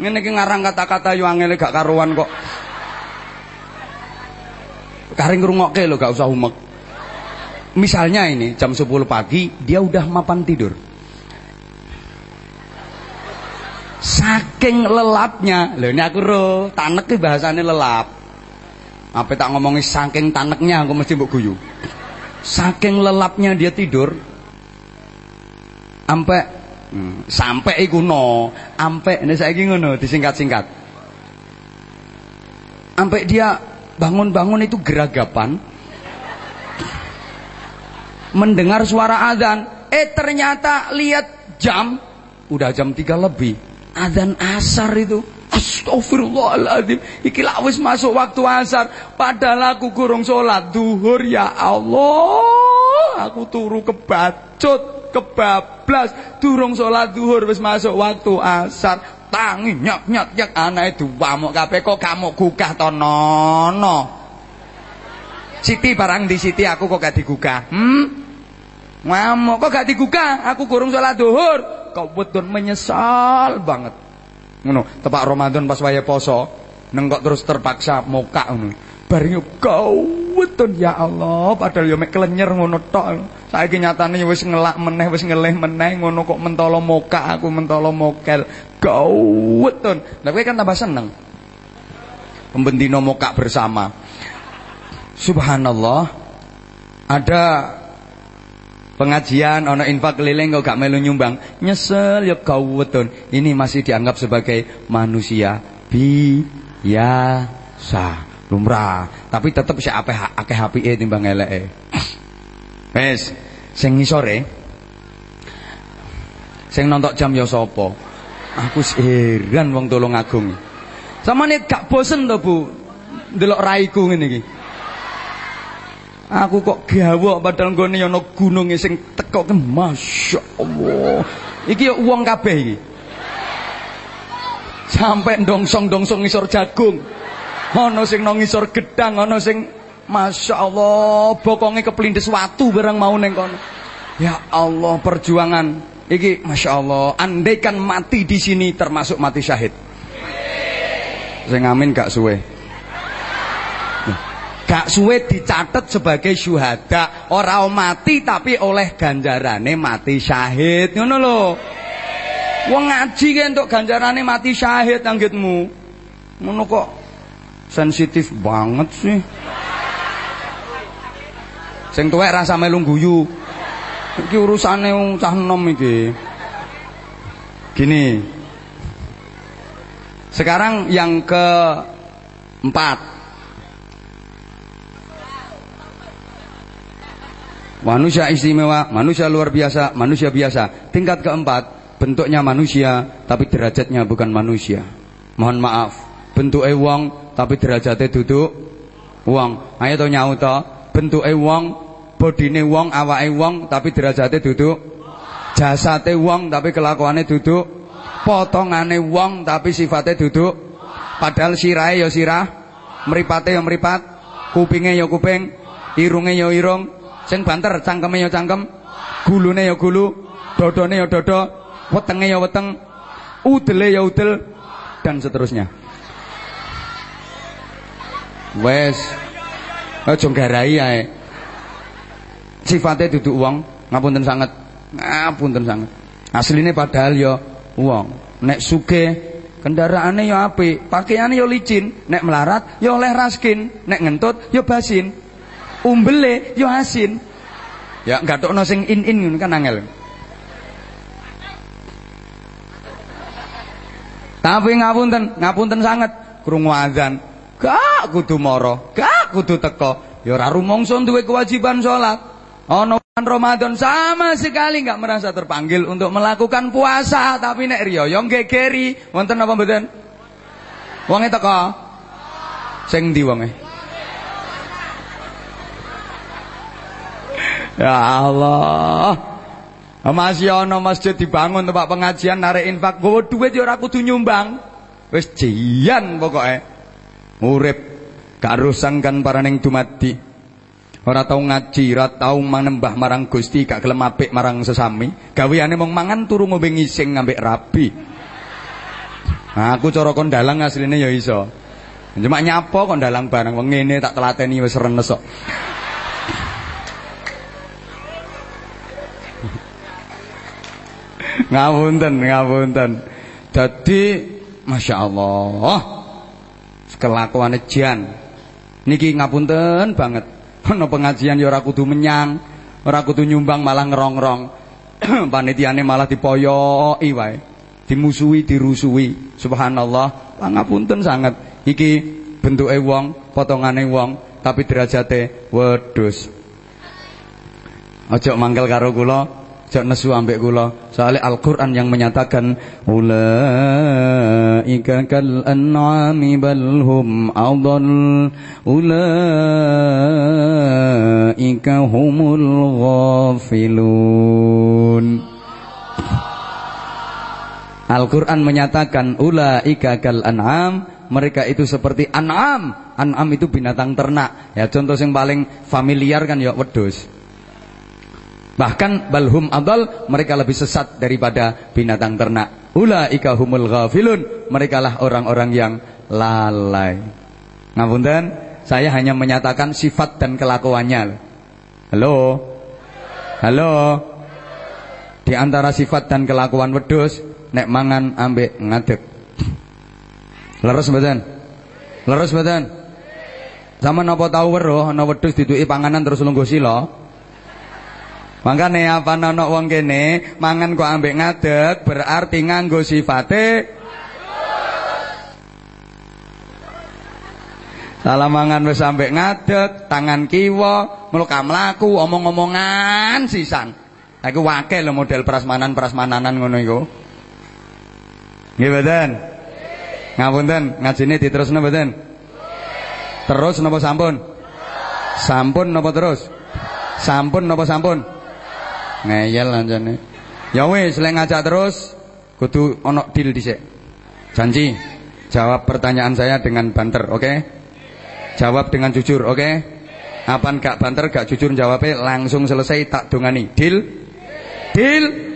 Ngene iki ngarang kata-kata yo angel gak karuan kok. Karing ngrungokke lho gak usah umek. Misalnya ini jam 10 pagi dia udah mapan tidur. Saking lelapnya, lho ini aku roh, tanek ki bahasane lelap. Apa tak ngomongi saking taneknya aku mesti mbok guyu. Saking lelapnya dia tidur. Sampai hmm, sampai iku no, sampai ini saiki ngono disingkat-singkat. Sampai dia bangun-bangun itu geragapan. Mendengar suara azan. Eh ternyata lihat jam. Udah jam 3 lebih. Azan asar itu. Astagfirullahaladzim Iki wis masuk waktu asar. Padahal aku kurung sholat duhur Ya Allah. Aku turu kebacut Kebablas. Durung sholat duhur Wis masuk waktu asar. Tangi nyok nyok itu wamuk kape Kok kamu gugah tonono Siti barang di Siti aku kok gak digugah? Hmm? Ngamuk. Kok gak digugah? Aku kurung sholat duhur Kau betul menyesal banget. Ngono tepak Ramadan pas waya poso nengkok terus terpaksa moka ngono bareng kau weton ya Allah. Padahal yo mek klenyer ngono tok. Saiki nyatane wis ngelak meneh wis ngelih meneh ngono kok mentolo moka aku mentolo mokel. Kau weton lha kowe kan tambah seneng. Pembendino moka bersama. Subhanallah. Ada pengajian ono infak keliling kok gak melu nyumbang. Nyesel ya weton ini masih dianggap sebagai manusia biasa lumrah. Tapi tetep si apeh akeh apike timbang eleke. Wes sing ngisore sing nontok jam ya sapa? Aku heran wong tolong agung. Samane gak bosen to Bu? Ndelok raiku ngene iki. Aku kok gawok padahal nggone ana gununge sing teko ke Masya Allah. Iki ya uang kabeh iki. Sampai dongsong-dongsong ngisor jagung. Ana sing nang ngisor gedang, ana sing Masya Allah, bokonge keplindes watu barang mau neng kono. Ya Allah, perjuangan iki Masya Allah. Andaikan mati di sini termasuk mati syahid. Sing amin gak suwe. Gak suwe dicatat sebagai syuhada. Orang mati tapi oleh ganjarane mati syahid. Ngono lho. Wong ngaji ki entuk ganjarane mati syahid anggitmu. Ngono kok sensitif banget sih. Sing tuwek rasa melu guyu. Iki urusane wong cah enom iki. Gini. Sekarang yang ke empat. Manusia istimewa, manusia luar biasa, manusia biasa. Tingkat keempat, bentuknya manusia tapi derajatnya bukan manusia. Mohon maaf, bentuknya wong tapi derajatnya duduk wong. Ayo to nyaut to, bentuke wong, bodine wong, awake wong tapi derajate duduk. Jasate wong tapi kelakuane duduk. Potongane wong tapi sifate duduk. Padahal sirahe ya sirah, mripate ya mripat, kupinge ya kuping, irunge ya irung, sing banter cangkeme ya cangkem, gulune ya gulu, dodone ya dodo, wetenge ya weteng, udele ya udel dan seterusnya. Wes Aja garai ae. Sifate duduk wong, ngapunten sangat. Ngapunten sangat. Asline padahal ya wong. Nek sugih kendaraane ya apik, pakaiane ya licin, nek melarat ya oleh raskin, nek ngentut ya basin. Umbele ya asin. Ya gatokno sing in-in kan angel. Tapi ngapunten, ngapunten sangat krungu azan. Gak kudu moro, gak kudu teko. Ya ora rumangsa duwe kewajiban salat. Ana bulan Ramadan sama sekali nggak merasa terpanggil untuk melakukan puasa, tapi nek riyaya gegeri, wonten apa mboten? Wonge teko. Sing ndi wonge? Ya Allah. Masih ana masjid dibangun tempat pengajian narik infak, gowo duit ya kudu nyumbang. Wis jian pokoke urip. Karusan para neng dumadi. Ora tau ngaji ora tau manembah marang Gusti gak gelem apik marang sesami. Gaweane mung mangan turu ngombe ngising ngambek rabi. Nah, aku cara kondalang asline ya iso. Cuma nyapa kondalang bareng wong ngene tak telateni wis renes kok. Ngapunten ngapunten Allah kelakuane jan. Niki ngapunten banget. Ana pengajian ya ora kudu menyang, ora kudu nyumbang malah ngerongrong. Panitiane malah dipoyoki wae. Dimusuhi, dirusui. Subhanallah, pangapunten sangat. Iki bentuke wong, potongane wong, tapi derajate wedhus. Aja mangkel karo kula, Jak nesu ambek kula. Soalnya Al-Qur'an yang menyatakan ulaika kal an'ami bal hum adall. Ulaika humul ghafilun. Al-Quran menyatakan ulaika kal an'am mereka itu seperti an'am. An'am itu binatang ternak. Ya contoh yang paling familiar kan ya wedus Bahkan balhum adal mereka lebih sesat daripada binatang ternak. Ulaika humul ghafilun. Mereka lah orang-orang yang lalai. Ngapunten, saya hanya menyatakan sifat dan kelakuannya. Halo? Halo? Di antara sifat dan kelakuan wedus, nek mangan ambek ngadeg. Leres mboten? Leres mboten? Sama napa tau weruh ana wedhus diduki panganan terus lungguh sila? Makane apa nono wong kene mangan kok ambek ngadeg berarti nganggo sifate Salah mangan wis ambek ngadeg, tangan kiwa, mluka mlaku, omong-omongan sisan. Aku wakil lho model prasmanan-prasmananan ngono iku. Nggih mboten? Ngapunten, ngajine diterusno mboten? Terus napa sampun? Sampun napa terus? Sampun napa sampun? Ngeyel anjane. Ya wis lek ngajak terus kudu ana deal dhisik. Janji. Jawab pertanyaan saya dengan banter, oke? Okay? Jawab dengan jujur, oke? Okay? Apa gak banter, gak jujur jawabnya langsung selesai tak dongani. Deal? Deal?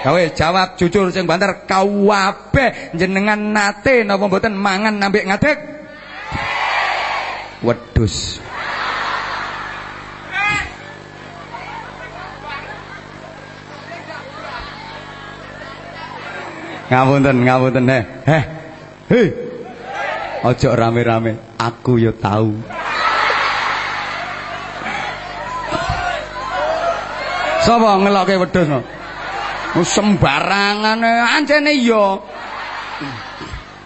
Kowe jawab jujur sing banter kabeh jenengan nate napa mboten mangan nambek ngadeg? Wedus. Ngapunten, ngapunten. Heh. Heh. Hei. Ojo rame-rame. Aku yo tahu. Sapa ngelokke wedhus no? Sembarangan ancene yo.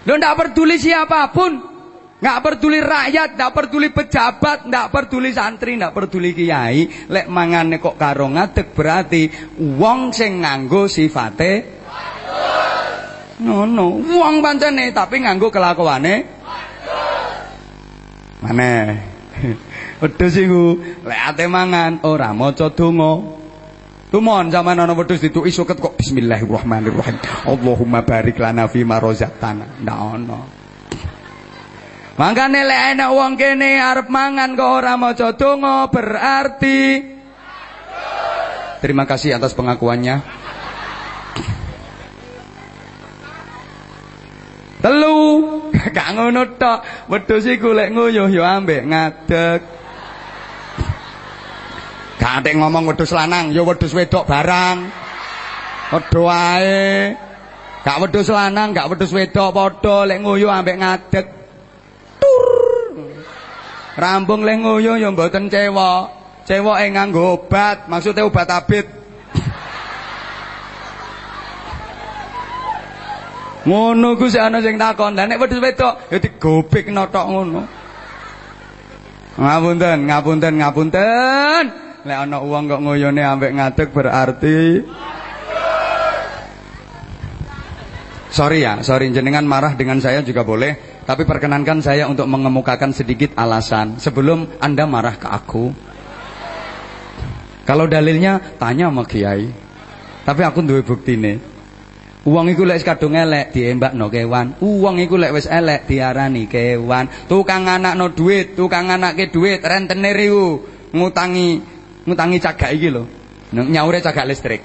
Lo ndak peduli siapa pun. Nggak peduli rakyat, nggak peduli pejabat, nggak peduli santri, nggak peduli kiai, lek mangane kok karo ngadeg berarti wong sing nganggo sifate Ngono, wong pancene tapi nganggo kelakuane. Maneh. Wedhus iku lek ate mangan ora maca donga. Tumon zaman ana wedhus dituki suket kok bismillahirrahmanirrahim. Allahumma barik lana fi ma razaqtana. Ndak ono. Mangkane lek enak wong kene arep mangan kok ora maca berarti Terima kasih atas pengakuannya. Telu, gak ngono tok. Wedhus iku lek nguyuh ya ambek ngadeg. Gak ngomong wedhus lanang, ya wedhus wedok barang. Padha ae. Gak wedhus lanang, gak wedhus wedok padha lek nguyuh ambek ngadeg. Tur. Rambung lek nguyuh ya mboten cewek. Cewoke nganggo obat, maksudnya obat abit. Ngono ku sik ana sing takon. Lah nek wedhus wedok ya digobekno tok ngono. Ngapunten, ngapunten, ngapunten. Lek ana uang kok ngoyone ambek ngadeg berarti Sorry ya, sorry jenengan marah dengan saya juga boleh, tapi perkenankan saya untuk mengemukakan sedikit alasan sebelum Anda marah ke aku. Kalau dalilnya tanya sama kiai. Tapi aku duwe buktine. Uang iku lek kadung elek diembakno kewan. Uang iku lek wis elek diarani kewan. Tukang anakno duit, tukang anakke duit, rentenir iku ngutangi ngutangi cagak iki lho. Nyaure cagak listrik.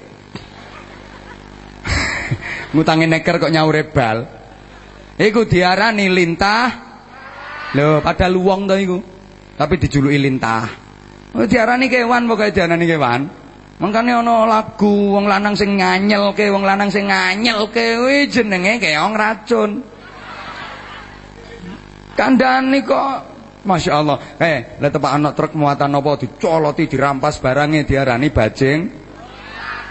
ngutangi neker kok nyaure bal. Iku diarani lintah. Lho, padahal uang to iku. Tapi dijuluki lintah. Oh, diarani kewan pokoke diarani kewan. Mangkane ana lagu wong lanang sing nganyelke, wong lanang sing nganyelke kuwi jenenge keong racun. Kandhane kok Masya Allah. Eh, lihat tepak anak truk muatan apa Dicoloti, dirampas barangnya Diarani bajing.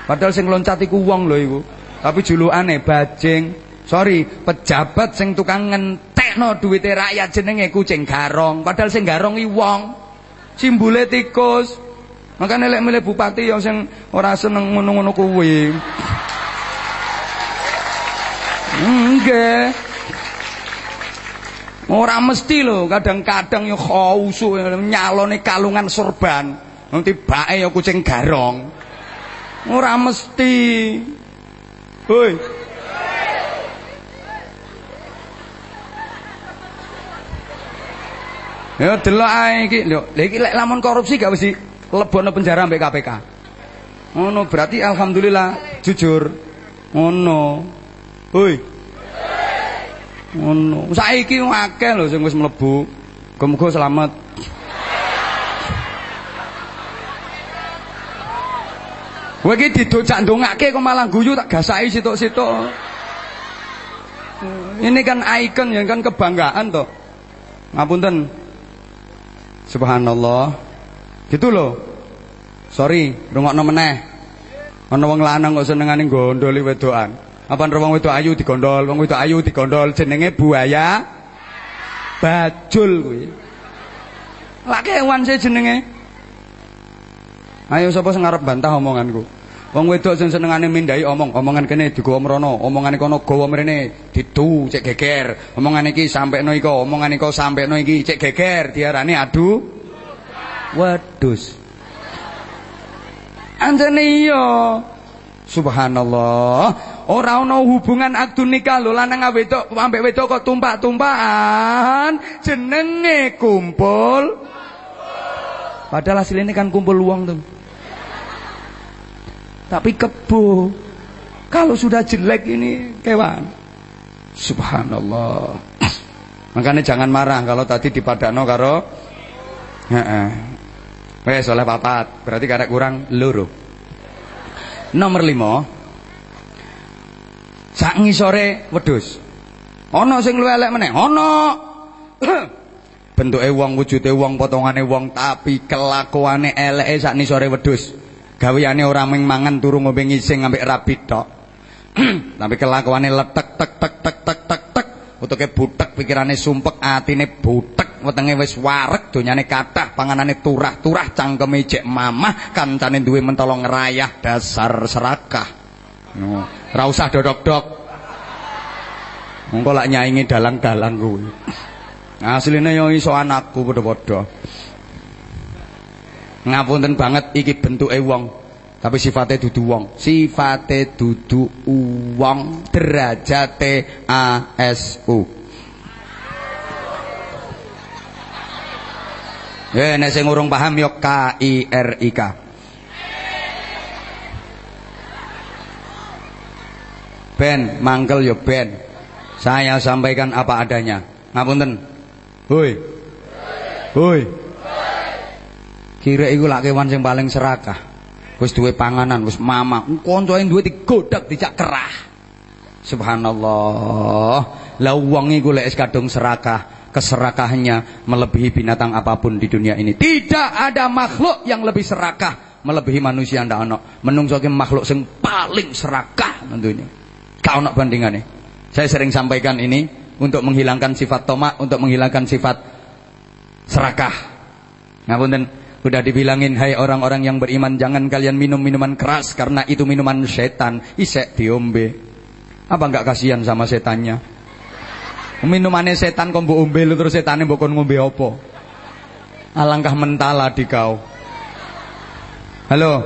Padahal sing loncat iku wong lho iku. Tapi julukane bajing. Sorry, pejabat sing tukang ngentekno duwite rakyat jenenge kucing garong. Padahal sing garong i wong. Tikus Makanya lek milih bupati yang sing ora seneng ngono-ngono kuwi. Nggih. Ora mesti lho, kadang-kadang yo khausu nyalone kalungan sorban. Nanti bae yo kucing garong. Ora mesti. Hoi. Ya delok ae iki lho. Iki lek lamun korupsi gak mesti lebono penjara sampai KPK. Ngono berarti alhamdulillah jujur. Ngono. Hoi. Ngono. Saiki akeh lho sing wis mlebu. Muga-muga selamat. Kowe iki didocak ndongake kok malah guyu tak gasaki situk-situk. Ini kan ikon yang kan kebanggaan toh. Ngapunten. Subhanallah. Gitu loh. Sorry, rungokno meneh. Ana wong lanang kok senengane gondoli wedokan. Apa wong wedok ayu digondol, wong wedok ayu digondol jenenge buaya bajul kuwi. Lah kewan sih jenenge. Ayo sapa sing arep bantah omonganku? Wong wedok sing senengane mindai omong, omongan kene digawa mrono, omongane kono gawa mrene, didu cek geger. Omongan iki sampekno iko, omongan iko sampekno iki cek geger, diarani adu wedhus. Anjene iya. Subhanallah. Ora ana hubungan akdu nikah lho lanang wedok ambek wedok kok tumpak-tumpakan jenenge kumpul. Padahal hasilnya kan kumpul uang tuh. Tapi kebo. Kalau sudah jelek ini kewan. Subhanallah. Makanya jangan marah kalau tadi dipadakno karo heeh. Wes oleh papat, berarti karek kurang loro. Nomor lima Sak ngisore wedhus. Ana sing luwih elek meneh, ana. Bentuke wong, wujude wong, potongane wong, tapi kelakuane eleke sak nisore wedhus. Gaweane ora mung mangan turu ngombe ngising ambek rabi tok. tapi kelakuane letek tek tek tek tek tek tek. Utuke butek, pikirane sumpek, atine butek, wetenge wis wareg, donyane kathah, panganane turah-turah, cangkeme jek mamah, kancane duwe mentolo ngerayah dasar serakah. No. Ora usah dodok-dok. Engko lak nyaingi dalang-dalang kuwi. Asline yo iso anakku padha-padha. Ngapunten banget iki bentuke wong, tapi sifatnya dudu wong. Sifate dudu wong, derajate ASU. Ya nek sing urung paham yo K I R I K. Ben, mangkel yo ben. Saya sampaikan apa adanya. Ngapunten. Hoi. Hoi. Kira iku lak kewan sing paling serakah. Wis duwe panganan, wis mama. Kancane duwe digodak dijak kerah. Subhanallah. Lah wong iku lek kadung serakah, keserakahannya melebihi binatang apa pun di dunia ini. Tidak ada makhluk yang lebih serakah melebihi manusia ndak ana. Menungso makhluk sing paling serakah tentunya. Kau nak bandingannya. Saya sering sampaikan ini untuk menghilangkan sifat tomak, untuk menghilangkan sifat serakah. Ngapunten, udah dibilangin hai orang-orang yang beriman jangan kalian minum minuman keras karena itu minuman setan. Isek diombe. Apa enggak kasihan sama setannya? Minumannya setan kok mbok ombe terus setannya mbok kon ngombe apa? Alangkah mentala di kau. Halo.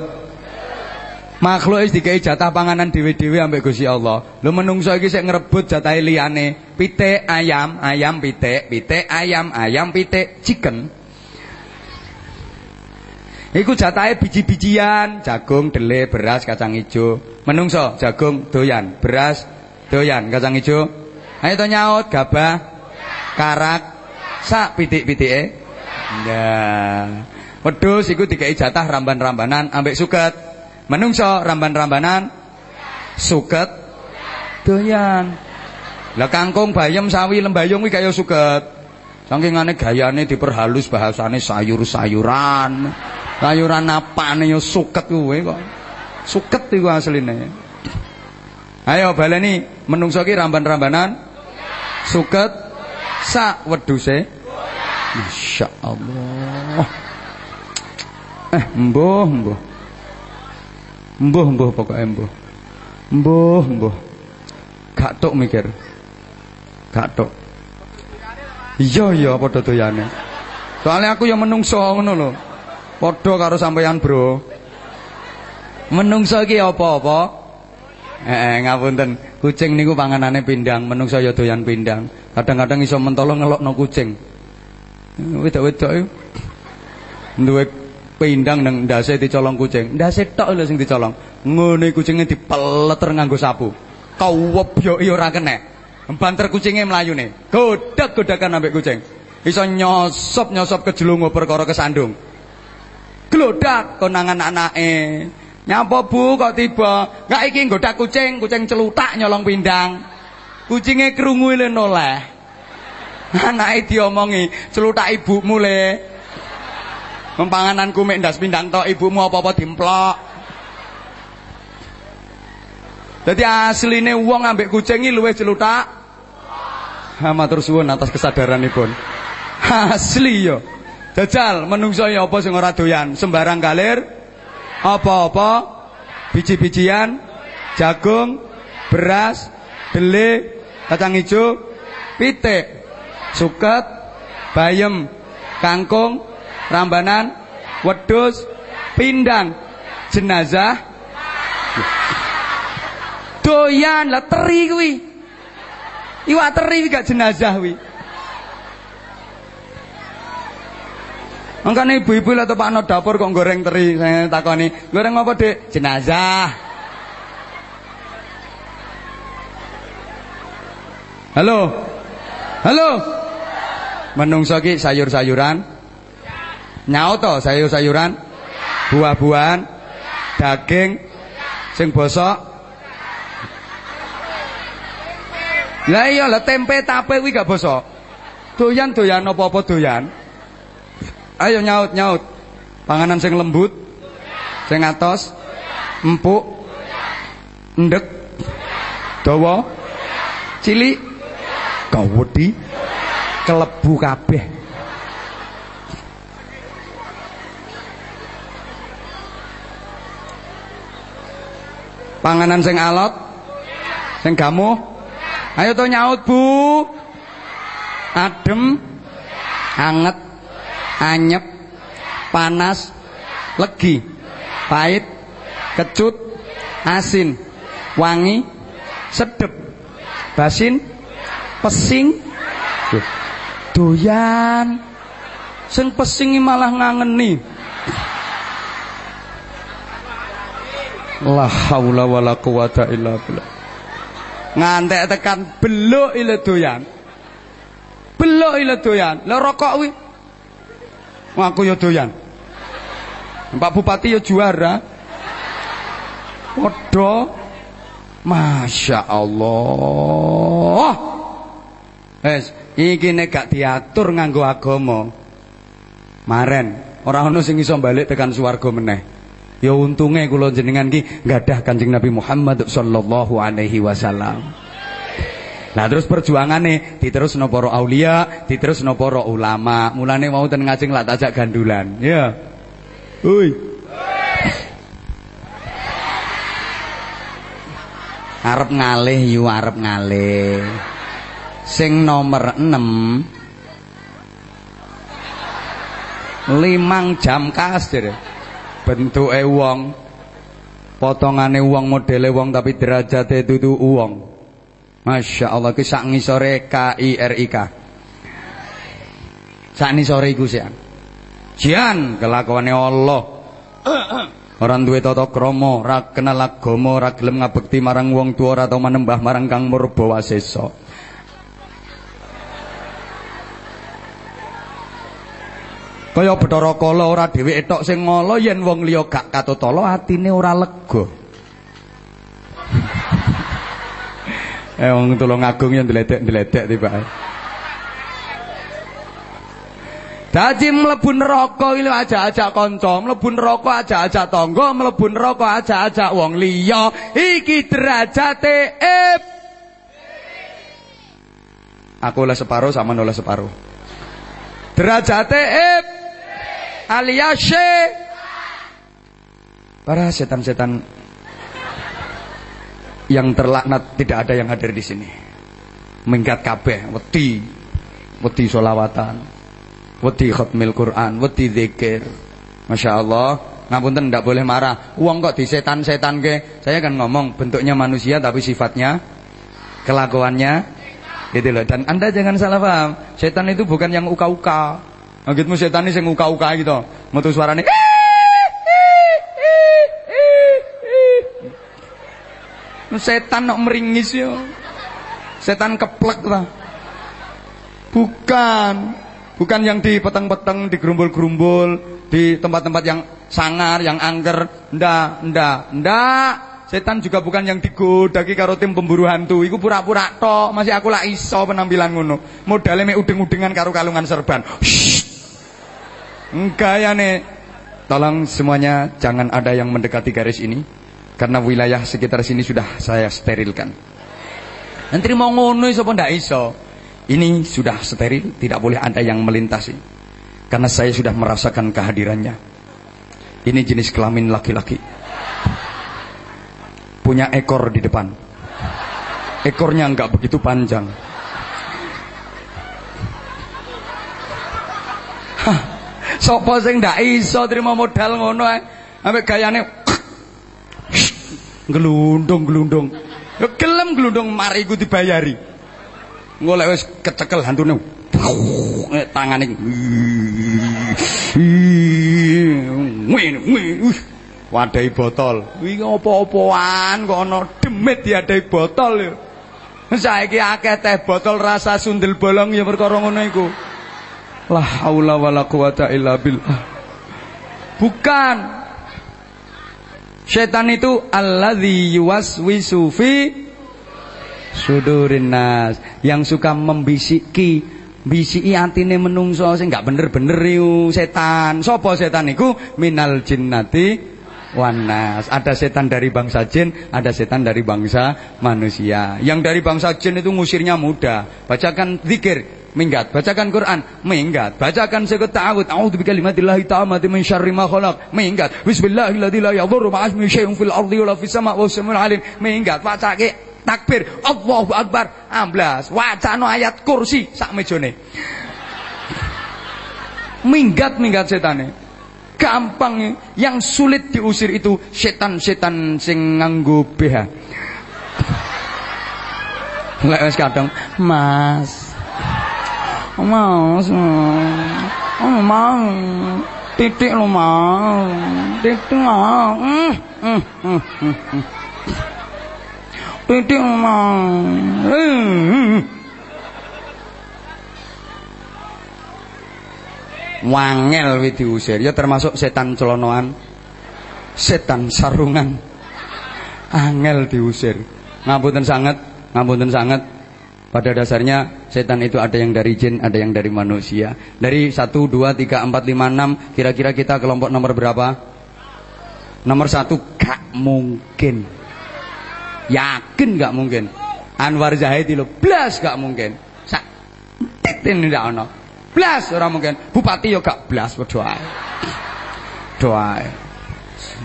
Makhluk wis dikai jatah panganan dhewe-dhewe ambek Gusti Allah. Lho menungso iki sik ngrebut jatahe liyane. Pitik ayam, ayam pitik, pitik ayam, ayam pitik chicken. Iku jatahe biji-bijian, jagung, dele, beras, kacang ijo. Menungso jagung doyan, beras doyan, kacang ijo. Ayo to nyaut gabah, karak, sak pitik-pitike. Nah. Wedhus iku dikai jatah ramban-rambanan ambek suket. Menungso ramban-rambanan suket doyan. Lah kangkung, bayam, sawi, lembayung kuwi kaya suket. Sangkingane gayane diperhalus bahasane sayur-sayuran. Sayuran apane yo suket kuwi kok. Suket iku asline. Ayo baleni menungso ki ramban-rambanan suket sak wedhuse. Masyaallah. Eh, mbuh, mbuh. Mbuh mbuh pokoknya mbuh. Mbuh mbuh. Gak tok mikir. Gak tok. Iya iya padha doyane. Soalnya aku yang menungso ngono lho. Padha karo sampeyan, Bro. Menungso iki apa-apa? Eh, ngapunten. Kucing niku panganane pindang, menungso ya doyan pindang. Kadang-kadang iso mentolo ngelokno kucing. Wedok-wedok duwe pindang nang ndase dicolong kucing. Ndase tok lho sing dicolong. Ngene kucinge dipeleter nganggo sapu. Kawebyoki ora kena. Banter kucinge mlayune. Godak-godakan ambek kucing. Iso nyosop-nyosop kejelungu perkara kesandung. Glodak konangan anake. Nyapa Bu kok tiba? Enggak iki nggodak kucing, kucing celutak nyolong pindang. Kucinge krungu le noleh. Anake diomongi, celutak ibumu le. Mempangananku mek ndas pindang tok ibumu apa-apa dimplok. Dadi asline wong ambek kucing iki luwih celutak. Matur suwun atas kesadaranipun. Asli yo. Jajal menungso ya apa sing ora doyan, sembarang kalir apa-apa? Biji-bijian, jagung, beras, dele, kacang ijo, pitik, suket, bayem, kangkung, rambanan, wedhus, pindang, jenazah. Doyan lah teri kuwi. Iwak teri gak jenazah kuwi. Makanya ibu-ibu pak no dapur kok goreng teri saya takoni goreng apa dek jenazah. Halo, halo. Menungso ki sayur-sayuran, nyaut to sayur-sayuran, buah-buahan, daging, sing bosok. Lah iya lah tempe tape kuwi gak bosok. Doyan doyan apa-apa doyan. Ayo nyaut nyaut. Panganan sing lembut, sing atos, empuk, ndek, dawa, cilik, gawedi, kelebu kabeh. Panganan sing alot, sing gamuh. Ayo to nyaut, Bu. Adem, anget, anyep, panas, legi, pahit, kecut, asin, wangi, sedep, basin, pesing, doyan. Sing pesingi malah ngangeni. La haula wala quwata illa billah. Ngantek tekan beluk ile doyan. Beluk ile doyan. Lah rokok kuwi Wah, aku ya doyan. Pak Bupati ya juara. Waduh. Masya Allah. Wes, iki nek gak diatur nganggo agama. Maren, ora ono sing iso balik tekan swarga meneh. Ya untunge kula jenengan ki gadah Kanjeng Nabi Muhammad sallallahu alaihi wasallam. Nah terus perjuangane diterus para aulia, diterus para ulama. Mulane mau ten ngajeng lak tajak gandulan. Ya. Ui. Arep ngalih yu arep ngalih. Sing nomor 6 limang jam kas bentuke wong potongane wong modele wong tapi derajate dudu wong Masya Allah ki sak ngisore KIRIK. Sak ngisore iku sih. Jian kelakuane Allah. Orang duwe tata krama, ora kenal agama, ora gelem ngabekti marang wong tuwa ora tau manembah marang Kang Murbawasesa. Kaya Bathara Kala ora dheweke tok sing ngala yen wong liya gak katutala atine ora lega. Eh wong Tulungagung yang ndledek-ndledek tibake. Dadi mlebu neraka iki aja-ajak kanca, mlebu neraka aja-ajak tangga, mlebu neraka aja-ajak wong liya. Iki derajate ib. Aku oleh separuh sama oleh separuh. Derajate ib. Alias Para setan-setan yang terlaknat tidak ada yang hadir di sini. Minggat kabeh, wedi, wedi solawatan, wedi khatmil Quran, wedi zikir. Masya Allah, ngapunten tidak boleh marah. Uang kok di setan-setan ke? Saya kan ngomong bentuknya manusia tapi sifatnya, kelakuannya, gitu loh. Dan anda jangan salah paham, setan itu bukan yang uka-uka. Ngitmu setan ini yang uka-uka gitu, metu suaranya. Setan nok meringis yo. Setan keplek lah. Bukan. Bukan yang di peteng-peteng, di gerumbul-gerumbul, di tempat-tempat yang sangar, yang angker. Ndak, ndak, ndak. Setan juga bukan yang digodaki karo tim pemburu hantu. Iku pura-pura tok, masih aku lah iso penampilan ngono. Modalnya mek udeng-udengan karo kalungan serban. Enggak ya nih. Tolong semuanya jangan ada yang mendekati garis ini. Karena wilayah sekitar sini sudah saya sterilkan. Nanti mau ngono iso ndak iso. Ini sudah steril, tidak boleh ada yang melintasi. Karena saya sudah merasakan kehadirannya. Ini jenis kelamin laki-laki. Punya ekor di depan. Ekornya enggak begitu panjang. Hah, sopo sing ndak iso terima modal ngono ae. Ambek gayane gelundung gelundung Gelem glundung mari iku dibayari. Golek wis kecekel hantune. Tangane. Wadahi botol. Iki apa-apaan kok ana demit diadahi botol ya. Saiki akeh teh botol rasa sundel bolong ya perkara ngono iku. La haula wala quwata illa billah. Bukan. Setan itu alladzi yuwaswisu fi sudurin nas, yang suka membisiki bisiki atine menungso sing gak bener-bener iku setan. Sopo setan iku minal jinnati wanas. Ada setan dari bangsa jin, ada setan dari bangsa manusia. Yang dari bangsa jin itu ngusirnya mudah. Bacakan zikir, minggat. Bacakan Quran, minggat. Bacakan sekut ta'awud, a'udzu bikalimatillahi tammati min syarri ma khalaq, minggat. Bismillahilladzi la yadhurru ma'asmi syai'un fil ardi wala fis sama' wa samiul alim, minggat. Bacake takbir, Allahu akbar, amblas. Wacana ayat kursi sak mejone. Minggat-minggat setane gampang yang sulit diusir itu setan-setan sing nganggo BH lek wis kadang mas mas oh mau titik lo mau titik mau mm, mm, mm, titik lo mau wangel wi diusir. Ya termasuk setan celonoan. Setan sarungan. Angel diusir. Ngapunten sangat ngapunten sangat. Pada dasarnya setan itu ada yang dari jin, ada yang dari manusia. Dari 1, 2, 3, 4, 5, 6 Kira-kira kita kelompok nomor berapa? Nomor satu Gak mungkin Yakin gak mungkin Anwar Zahid itu Blas gak mungkin Sak Titin tidak ada blas ora mungkin. Bupati yo gak blas ae. Doa.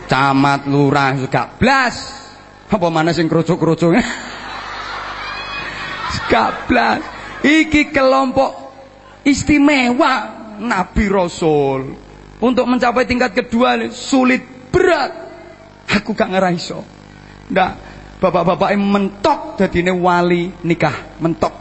Camat lurah gak blas. Apa mana sing kerucuk-kerucuk? gak blas. Iki kelompok istimewa Nabi Rasul. Untuk mencapai tingkat kedua sulit berat. Aku gak ngeraiso. Ndak, bapak-bapak mentok dadine wali nikah, mentok.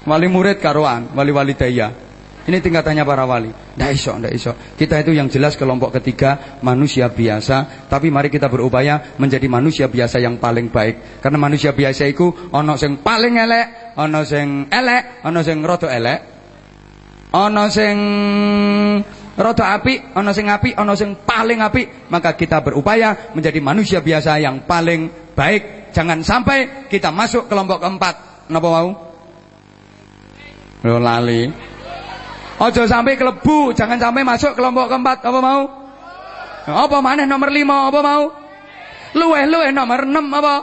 Wali murid karuan, wali-wali daya. Ini tingkatannya para wali. Ndak iso, ndak iso. Kita itu yang jelas kelompok ketiga manusia biasa, tapi mari kita berupaya menjadi manusia biasa yang paling baik. Karena manusia biasa itu ono sing paling elek, ono sing elek, ono sing rada elek. Ono sing rada api, ono sing api, ono sing paling api. Maka kita berupaya menjadi manusia biasa yang paling baik. Jangan sampai kita masuk kelompok keempat. Napa mau? Lali. Ojo sampai kelebu, jangan sampai masuk kelompok keempat. Apa mau? Apa maneh nomor lima? Apa mau? Luweh luweh nomor enam apa?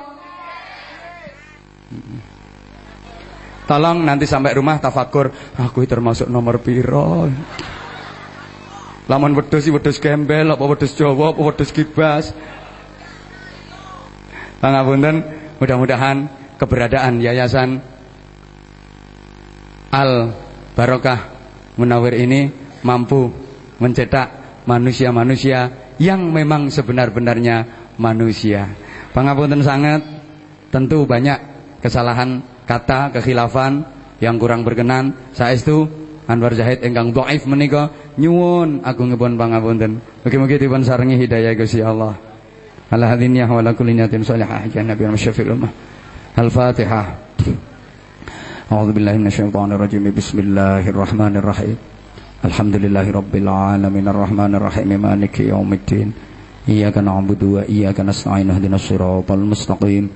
Tolong nanti sampai rumah tafakur, aku termasuk nomor piro. Lamun wedhus wedhus gembel, apa wedhus Jawa, apa wedhus kibas. Mudah-mudahan keberadaan yayasan Al Barokah Munawir ini mampu mencetak manusia-manusia yang memang sebenar-benarnya manusia. Pangapunten sangat tentu banyak kesalahan kata kekhilafan yang kurang berkenan. Saestu Anwar Zahid engkang dhaif menika nyuwun agung ngipun pangapunten. Mugi-mugi dipun sarengi hidayah Gusti Allah. Ala hadiniyah wa la niyatin salihah ya Nabi Muhammad. Al-Fatihah. أعوذ بالله من الشيطان الرجيم. بسم الله الرحمن الرحيم. الحمد لله رب العالمين. الرحمن الرحيم. مالك يوم الدين. إياك نعبد وإياك نستعين. اهدنا الصراط المستقيم.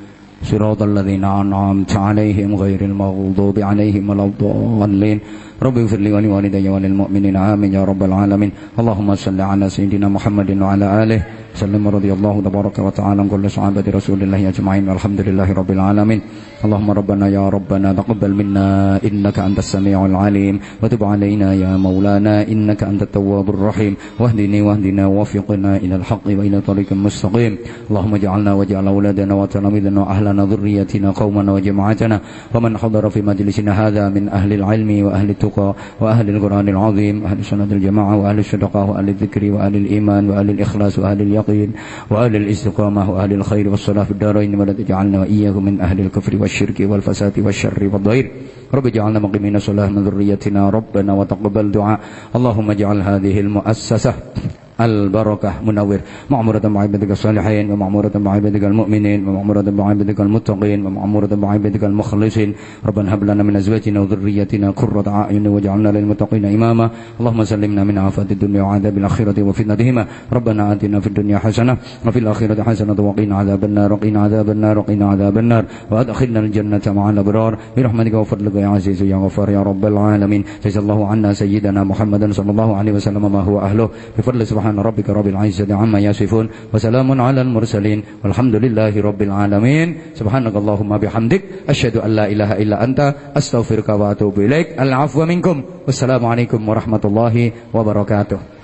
صراط الذين أنعمت عليهم غير المغضوب عليهم ولا الضالين. رب اغفر لي ولوالدي وللمؤمنين. آمين يا رب العالمين. اللهم صل على سيدنا محمد وعلى آله. وسلم رضي الله تبارك وتعالى عن كل صحابة رسول الله أجمعين والحمد لله رب العالمين. اللهم ربنا يا ربنا تقبل منا إنك أنت السميع العليم. وتب علينا يا مولانا إنك أنت التواب الرحيم. واهدني واهدنا ووفقنا إلى الحق وإلى طريق مستقيم. اللهم اجعلنا واجعل أولادنا وتلاميذنا وأهلنا ذريتنا قومنا وجماعتنا. ومن حضر في مجلسنا هذا من أهل العلم وأهل التقى وأهل القرآن العظيم أهل السنة الجماعة وأهل الصدقة وأهل الذكر وأهل الإيمان وأهل الإخلاص وأهل اليوم اليقين وأهل الاستقامة وأهل الخير والصلاة في الدارين ولا تجعلنا وإياهم من أهل الكفر والشرك والفساد والشر والضير. رب اجعلنا مقيمين صلاة من ذريتنا ربنا وتقبل دعاء. اللهم اجعل هذه المؤسسة البركة. منور. معمورة مع عبادك الصالحين ومعمورة مع عبادك المؤمنين ومعمورة مع عبادك المتقين ومعمورة مع عبادك المخلصين. ربنا هب لنا من أزواجنا وذريتنا قرة أعين واجعلنا للمتقين إماما. اللهم سلمنا من عافات الدنيا وعذاب الآخرة وفتنتهما ربنا آتنا في الدنيا حسنة وفي الآخرة حسنة وقنا عذاب النار وقنا عذاب النار وقنا عذاب النار. وأدخلنا الجنة مع الأبرار. برحمتك وفضلك يا عزيز يا غفار يا رب العالمين. جزا الله عنا سيدنا محمد صلى الله عليه وسلم ما هو أهله. بفضل سبحانه Subhana rabbika rabbil izzati amma mursalin. Walhamdulillahi alamin. Subhanakallahumma bihamdik asyhadu an illa anta astaghfiruka wa. Al afwa minkum. Wassalamualaikum warahmatullahi wabarakatuh.